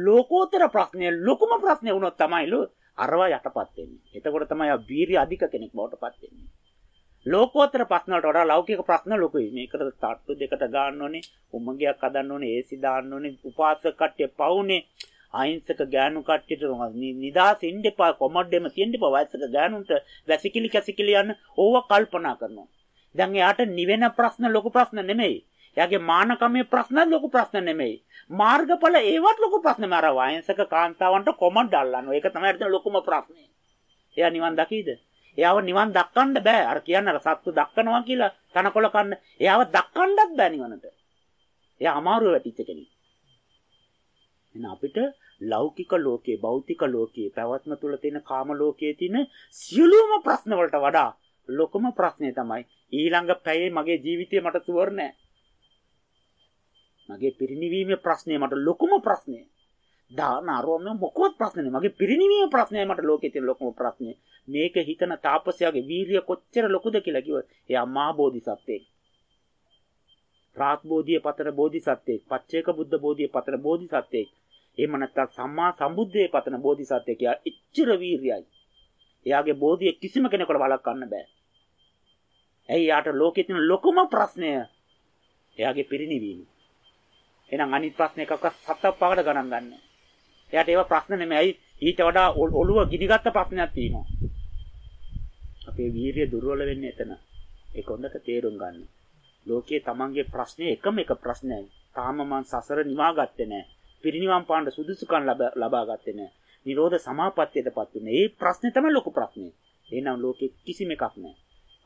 ලෝකෝත්තර ප්‍රශ්නය ලොකුම ප්‍රශ්නේ වුණොත් තමයිලු අරවා යටපත් වෙන්නේ. එතකොට තමයි ආ වීරිය අධික කෙනෙක් බවට පත් වෙන්නේ. ලෝකෝත්තර ප්‍රශ්න වලට වඩා ලෞකික ප්‍රශ්න ලොකුයි. මේකට තට්ටු දෙකට ගන්න ඕනේ, උමගියක් හදන්න ඕනේ, ඒසි දාන්න ඕනේ, උපාසක කට්ටිය පවුනේ. අහිංසක ගෑනු කට්ටියට නිදාස් ඉන්න එපා කොමඩ්ඩෙම තියෙන්න එපා වයසක ගෑනුන්ට වැසිකිලි කැසිකිලි යන ඕව කල්පනා කරනවා. දැන් එයාට නිවෙන ප්‍රශ්න ලොකු ප්‍රශ්න නෙමෙයි. එයාගේ මානකමේ ප්‍රශ්න ලොකු ප්‍රශ්න නෙමෙයි. මාර්ගඵල ඒවත් ලොකු ප්‍රශ්න නෑ. අර වයසක කාන්තාවන්ට කොමඩ් අල්ලනවා. ඒක තමයි අර ලොකුම ප්‍රශ්නේ. එයා නිවන් දකීද? එයාව නිවන් දක්කන්න බෑ. අර කියන්නේ අර සත්තු දක්කනවා කියලා තනකොළ කන්න. එයාව දක්කන්නත් බෑ නිවනට. එයා අමාරුව වැටිච්ච කෙනෙක්. එහෙනම් අපිට ලෞකික ලෝකයේ, භෞතික ලෝකයේ, පැවැත්ම තුල තියෙන කාම ලෝකයේ තියෙන සියලුම ප්‍රශ්න වලට වඩා ලොකුම ප්‍රශ්නේ තමයි ඊළඟ පැයේ මගේ ජීවිතේ මට සුවර් නෑ. මගේ පිරිණිවීමේ ප්‍රශ්නේ මට ලොකුම ප්‍රශ්නේ. දාන අරෝම මොකවත් ප්‍රශ්නේ නෑ. මගේ පිරිණිවීමේ ප්‍රශ්නේ මට ලෝකේ තියෙන ලොකුම ප්‍රශ්නේ. මේක හිතන තාපසයාගේ වීරිය කොච්චර ලොකුද කියලා කිව්වොත් එයා මහා බෝධිසත්වෙක්. රාත් බෝධිය පතන බෝධිසත්වෙක්, පච්චේක බුද්ධ බෝධිය පතන බෝධිසත්වෙක්. එහෙම නැත්නම් සම්මා සම්බුද්ධයේ පතන බෝධිසත්වෙක්. එයා එච්චර වීරියයි. එයාගේ බෝධිය කිසිම කෙනෙකුට වළක්වන්න බෑ. ඇයි යාට ලෝකේ තියෙන ලොකුම ප්‍රශ්නය එයාගේ පිරිණිවීම. එහෙනම් අනිත් ප්‍රශ්න එකක්වත් සතක් පහකට ගණන් ගන්න. එයාට ඒවා ප්‍රශ්න නෙමෙයි. ඊට වඩා ඔළුව ගිනිගත්ත ප්‍රශ්නයක් තියෙනවා. අපේ වීරිය දුර්වල වෙන්නේ එතන. ඒක හොඳට තේරුම් ගන්න. ලෝකයේ තමන්ගේ ප්‍රශ්නේ එකම එක ප්‍රශ්නයයි. තාම මං සසර නිවා ගත්තේ නැහැ. පිරිනිවන් පාන්න සුදුසුකම් ලබා ගත්තේ නැහැ. නිරෝධ සමාපත්තියටපත් උනේ. ඒ ප්‍රශ්නේ තමයි ලොකු ප්‍රශ්නේ. එහෙනම් ලෝකෙ කිසිම එකක් නැහැ.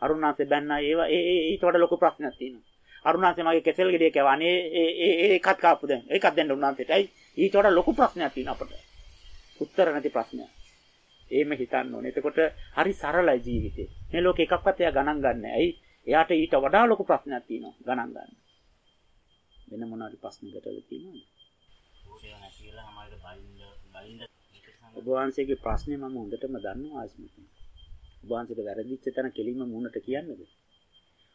අරුණාසේ බැන්නා ඒවා ඒ ඊට වඩා ලොකු ප්‍රශ්නයක් තියෙනවා. අරුණාසේ මගේ කෙසෙල් ගෙඩිය කැවන්නේ ඒ ඒ ඒකත් කාපු දැන්. ඒකත් දෙන්න උන්වහන්සේටයි ඊට වඩා ලොකු ප්‍රශ්නයක් තියෙනවා අපට. උත්තර නැති ප්‍රශ්නයක්. එහෙම හිතන්න ඕනේ. එතකොට හරි සරලයි ජීවිතේ. මේ ලෝකේ එකක්වත් එයා ගණන් ගන්නෑ. ඇයි? එයාට ඊට වඩා ලොකු ප්‍රශ්නයක් තියෙනවා ගණන් ගන්න. වෙන මොනවාරි ප්‍රශ්නකට තියෙනවද? ඔබ වහන්සේගේ ප්‍රශ්නේ මම හොඳටම දන්නවා ආස්මිත. ඔබ වහන්සේට වැරදිච්ච තැන කෙලින්ම මුණට කියන්නද?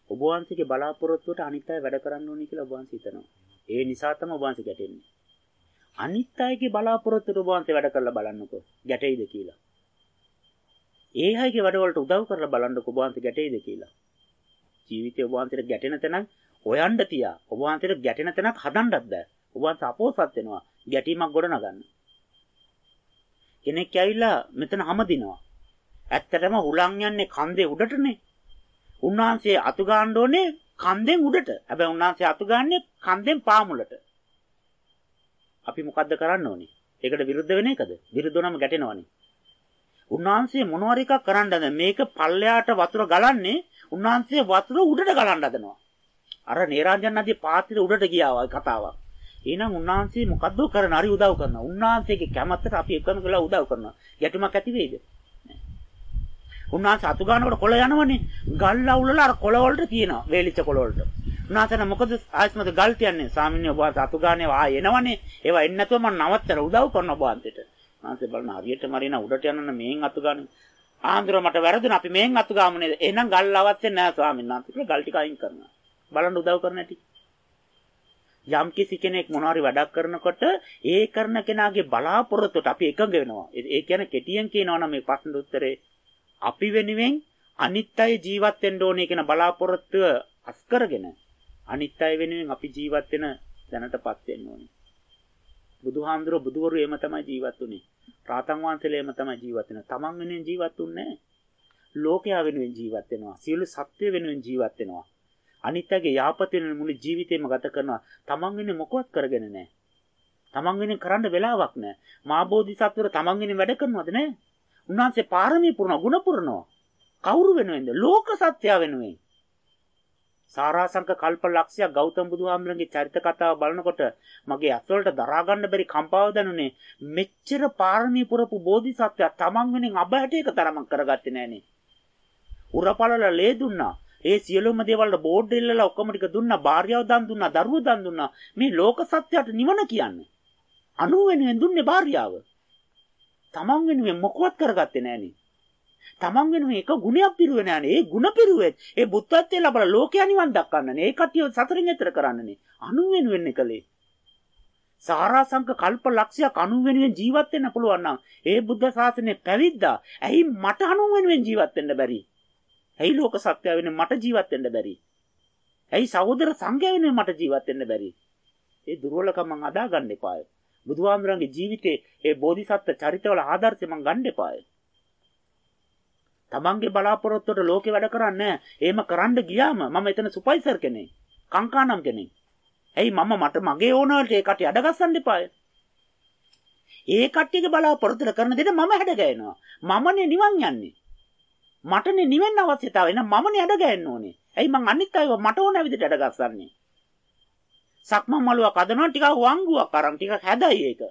ඔබ වහන්සේගේ බලාපොරොත්තුවට අනිත් අය වැඩ කරන්න ඕනේ කියලා ඔබ වහන්සේ හිතනවා. ඒ නිසා තමයි ඔබ වහන්සේ ගැටෙන්නේ. අනිත් අයගේ බලාපොරොත්තුවට ඔබ වහන්සේ වැඩ කරලා බලන්නකෝ ගැටෙයිද කියලා. ඒ අයගේ වැඩවලට උදව් කරලා බලන්නකෝ ඔබ වහන්සේ ගැටෙයිද කියලා. ජීවිතේ ඔබ වහන්සේට ගැටෙන තැනක් හොයන්න තියා. ඔබ වහන්සේට ගැටෙන තැනක් හදන්නත් බෑ. ඔබ වහන්සේ අපෝසත් වෙනවා. ගැටීමක් ගොඩනගන්න. කෙනෙක් ඇවිල්ලා මෙතන හමදිනවා. ඇත්තටම හුලං යන්නේ කන්දේ උඩටනේ. උන්වහන්සේ අතු ගන්න ඕනේ කන්දෙන් උඩට. හැබැයි උන්වහන්සේ අතු ගන්නේ කන්දෙන් පාමුලට. අපි මොකද්ද කරන්න ඕනේ? ඒකට විරුද්ධ වෙන එකද? විරුද්ධ වුණාම ගැටෙනවනේ. උන්වහන්සේ මොනවාරි එකක් කරන්නද මේක පල්ලයට වතුර ගලන්නේ උන්වහන්සේ වතුර උඩට ගලන්න හදනවා. අර නේරාජන් නදිය පාත්‍රය උඩට ගියා කතාවක්. එහෙනම් උන්වහන්සේ මොකද්ද කරන හරි උදව් කරනවා. උන්වහන්සේගේ කැමැත්තට අපි එකම කරලා උදව් කරනවා. ගැටුමක් ඇති වෙයිද? උන්වහන්සේ අතු ගන්නකොට කොළ යනවනේ. ගල් අවුලලා අර කොළ වලට තියෙනවා. වේලිච්ච කොළ වලට. උන්වහන්සේ මොකද ආයස්මද ගල් තියන්නේ? ස්වාමීන් වහන්සේ අතු ගානේ ආ එනවනේ. ඒවා එන්නේ නැතුව මම නවත්තලා උදව් කරනවා ඔබ වහන්සේට. උන්වහන්සේ බලන හරියට මරින උඩට යනන මේන් අතු ගන්න. ආන්දර මට වැරදුනා. අපි මේන් අතු ගාමු නේද? එහෙනම් ගල් අවශ්‍ය නැහැ ස්වාමීන් වහන්සේ. ගල් ටික අයින් කරනවා. බලන්න උදව් කරන හැටි. යම් කිසි කෙනෙක් මොනවාරි වැඩක් කරනකොට ඒ කරන කෙනාගේ බලාපොරොත්තුට අපි එකඟ වෙනවා. ඒ කියන්නේ කෙටියෙන් කියනවා නම් මේ ප්‍රශ්න උත්තරේ අපි වෙනුවෙන් අනිත් අය ජීවත් වෙන්න ඕනේ කියන බලාපොරොත්තුව අස් කරගෙන අනිත් අය වෙනුවෙන් අපි ජීවත් වෙන දැනටපත් වෙන්න ඕනේ. බුදුහාමුදුරුවෝ බුදුවරු එහෙම තමයි ජීවත් වුනේ. රාතන් වහන්සේලා එහෙම තමයි ජීවත් වෙන. තමන් වෙනුවෙන් ජීවත් වුන්නේ ලෝකයා වෙනුවෙන් ජීවත් වෙනවා. සියලු සත්ත්ව වෙනුවෙන් ජීවත් වෙනවා. අනිත්‍යගේ යාපත වෙන මුළු ජීවිතේම ගත කරනවා. තමන් වෙන්නේ මොකවත් කරගෙන නැහැ. තමන් වෙනින් කරන්න වෙලාවක් නැහැ. මා බෝධිසත්වර තමන් වෙනින් වැඩ කරනවද නැහැ? උන්වහන්සේ පාරමී පුරනවා, ගුණ පුරනවා. කවුරු වෙනුවෙන්ද? ලෝක සත්‍යය වෙනුවෙන්. සාරාංශක කල්ප ලක්ෂයක් ගෞතම බුදුහාමුදුරන්ගේ චරිත කතාව බලනකොට මගේ අත්වලට දරා ගන්න බැරි කම්පාව දැනුනේ මෙච්චර පාරමී පුරපු බෝධිසත්වයා තමන් වෙනින් අබහැටේක තරමක් කරගත්තේ නෑනේ උරපලල ලේ දුන්නා ඒ සියලුම දේවල් වල බෝඩ් එල්ලලා ඔක්කොම ටික දුන්නා භාර්යාව දන් දුන්නා දරුවෝ දන් දුන්නා මේ ලෝක සත්‍යයට නිවන කියන්නේ අනුව වෙනුවෙන් දුන්නේ භාර්යාව තමන් වෙනුවෙන් මොකවත් කරගත්තේ නෑනේ තමන් වෙනුවෙන් එක ගුණයක් පිරුවේ නෑනේ. ඒ ගුණ පිරුවෙත් ඒ බුද්ධත්වයේ ලබලා ලෝකයා නිවන් දක්වන්නනේ. ඒ කටිය සතරින් එතර කරන්නනේ. අනු වෙනුවෙන් එකලේ. සාරාංශක කල්ප ලක්ෂයක් අනු වෙනුවෙන් ජීවත් වෙන්න පුළුවන් නම් ඒ බුද්ධ ශාසනය පැවිද්දා. ඇයි මට අනු වෙනුවෙන් ජීවත් වෙන්න බැරි? ඇයි ලෝක සත්‍ය වෙනුවෙන් මට ජීවත් වෙන්න බැරි? ඇයි සහෝදර සංඝයා වෙනුවෙන් මට ජීවත් වෙන්න බැරි? ඒ දුර්වලකම මං අදා ගන්න එපාය. බුදුහාමුදුරන්ගේ ජීවිතේ ඒ බෝධිසත්ව චරිතවල ආදර්ශය මං ගන්න එපාය. තමන්ගේ බලාපොරොත්තුවට ලෝකේ වැඩ කරන්නේ එහෙම කරන්න ගියාම මම එතන සුපයිසර් කෙනෙක්. කංකානම් කෙනෙක්. ඇයි මම මට මගේ ඕනවලට ඒ කටි අඩගස්සන්න එපාය. ඒ කට්ටියගේ බලාපොරොත්තුට කරන දෙයට මම හැඩ ගෑනවා. මමනේ නිවන් යන්නේ. මටනේ නිවෙන්න අවශ්‍යතාවය නම් මමනේ හැඩ ගෑන්න ඕනේ. ඇයි මං අනිත් අයව මට ඕන විදිහට අඩගස්සන්නේ? සක්මන් මලුවක් අදනවා ටිකක් වංගුවක් අරන් ටිකක් හැදයි ඒක.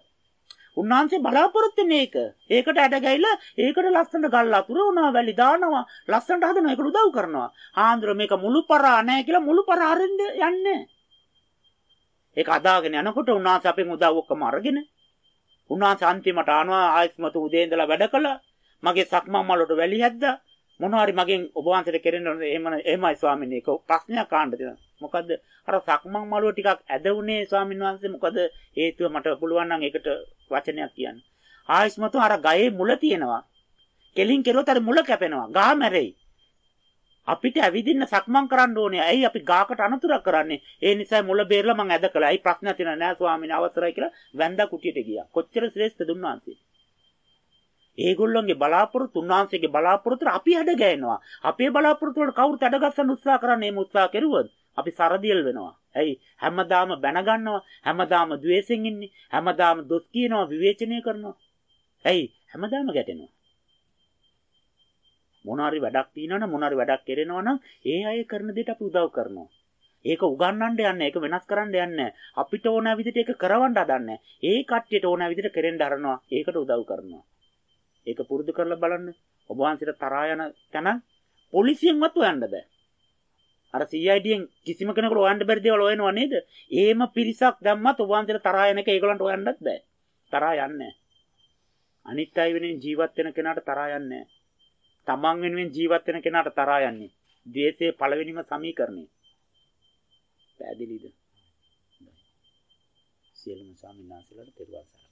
උන්වහන්සේ බලාපොරොත්තු වෙන්නේ ඒක. ඒකට ඇඩ ගැහිලා ඒකට ලස්සනට ගල් අතුර උනා වැලි දානවා. ලස්සනට හදනවා. ඒකට උදව් කරනවා. ආන්දර මේක මුළු පරා නැහැ කියලා මුළු පරා අරින්න යන්නේ. ඒක අදාගෙන යනකොට උන්වහන්සේ අපෙන් උදව් ඔක්කොම අරගෙන උන්වහන්සේ අන්තිමට ආනවා ආයස්මතු උදේ ඉඳලා වැඩ කළා. මගේ සක්මන් මලට වැලි හැද්දා. මොනවා හරි මගෙන් ඔබ වහන්සේට කෙරෙන්න එහෙම එහෙමයි ස්වාමීන් වහන්සේ. ඒක ප්‍රශ්නයක් ආන්න දෙනවා. මොකද අර සක්මන් මලුව ටිකක් ඇදුනේ ස්වාමීන් වහන්සේ මොකද හේතුව මට පුළුවන් නම් ඒකට වචනයක් කියන්න. ආයිස්මතු අර ගයේ මුල තියෙනවා. කෙලින් කෙරුවොත් අර මුල කැපෙනවා. ගහ මැරෙයි. අපිට ඇවිදින්න සක්මන් කරන්න ඕනේ. ඇයි අපි ගාකට අනතුරක් කරන්නේ? ඒ නිසා මුල බේරලා මං ඇද කළා. ඇයි ප්‍රශ්නයක් තියෙනවා නෑ ස්වාමීන් අවසරයි කියලා වැන්දා කුටියට ගියා. කොච්චර ශ්‍රේෂ්ඨ දුන්නාන්සේ. ඒගොල්ලොන්ගේ බලාපොරොත්තු උන්වහන්සේගේ බලාපොරොත්තු අපි හැඩ ගෑනවා. අපේ බලාපොරොත්තු වලට කවුරුත් හැඩ ගස්සන්න උත්සාහ කරන්නේ මේ උත්සාහ කෙරුවොත් අපි සරදියල් වෙනවා. ඇයි හැමදාම බැන ගන්නවා හැමදාම द्वේෂෙන් ඉන්නේ හැමදාම දොස් කියනවා විවේචනය කරනවා. ඇයි හැමදාම ගැටෙනවා. මොනාරි වැඩක් තියෙනවනම් මොනාරි වැඩක් කෙරෙනවනම් ඒ අය කරන දෙයට අපි උදව් කරනවා. ඒක උගන්වන්න යන්නේ ඒක වෙනස් කරන්න යන්නේ අපිට ඕන විදිහට ඒක කරවන්න හදන්නේ. ඒ කට්ටියට ඕන විදිහට කෙරෙන්න හරනවා. ඒකට උදව් කරනවා. ඒක පුරුදු කරලා බලන්න. ඔබ වහන්සේට තරහා යන තැන පොලිසියෙන්වත් හොයන්න බෑ. අර CIDෙන් කිසිම කෙනෙකුට හොයන්න බැරි දේවල් හොයනවා නේද? එහෙම පිරිසක් දැම්මත් ඔබ වහන්සේට තරහා යන එක ඒගොල්ලන්ට හොයන්නත් බෑ. තරහා යන්නේ අනිත් අය වෙනුවෙන් ජීවත් වෙන කෙනාට තරහා යන්නේ තමන් වෙනුවෙන් ජීවත් වෙන කෙනාට තරහා යන්නේ. ද්වේෂයේ පළවෙනිම සමීකරණය. පැහැදිලිද? සියලුම ස්වාමීන් වහන්සේලාට පෙරවල් සරණයි.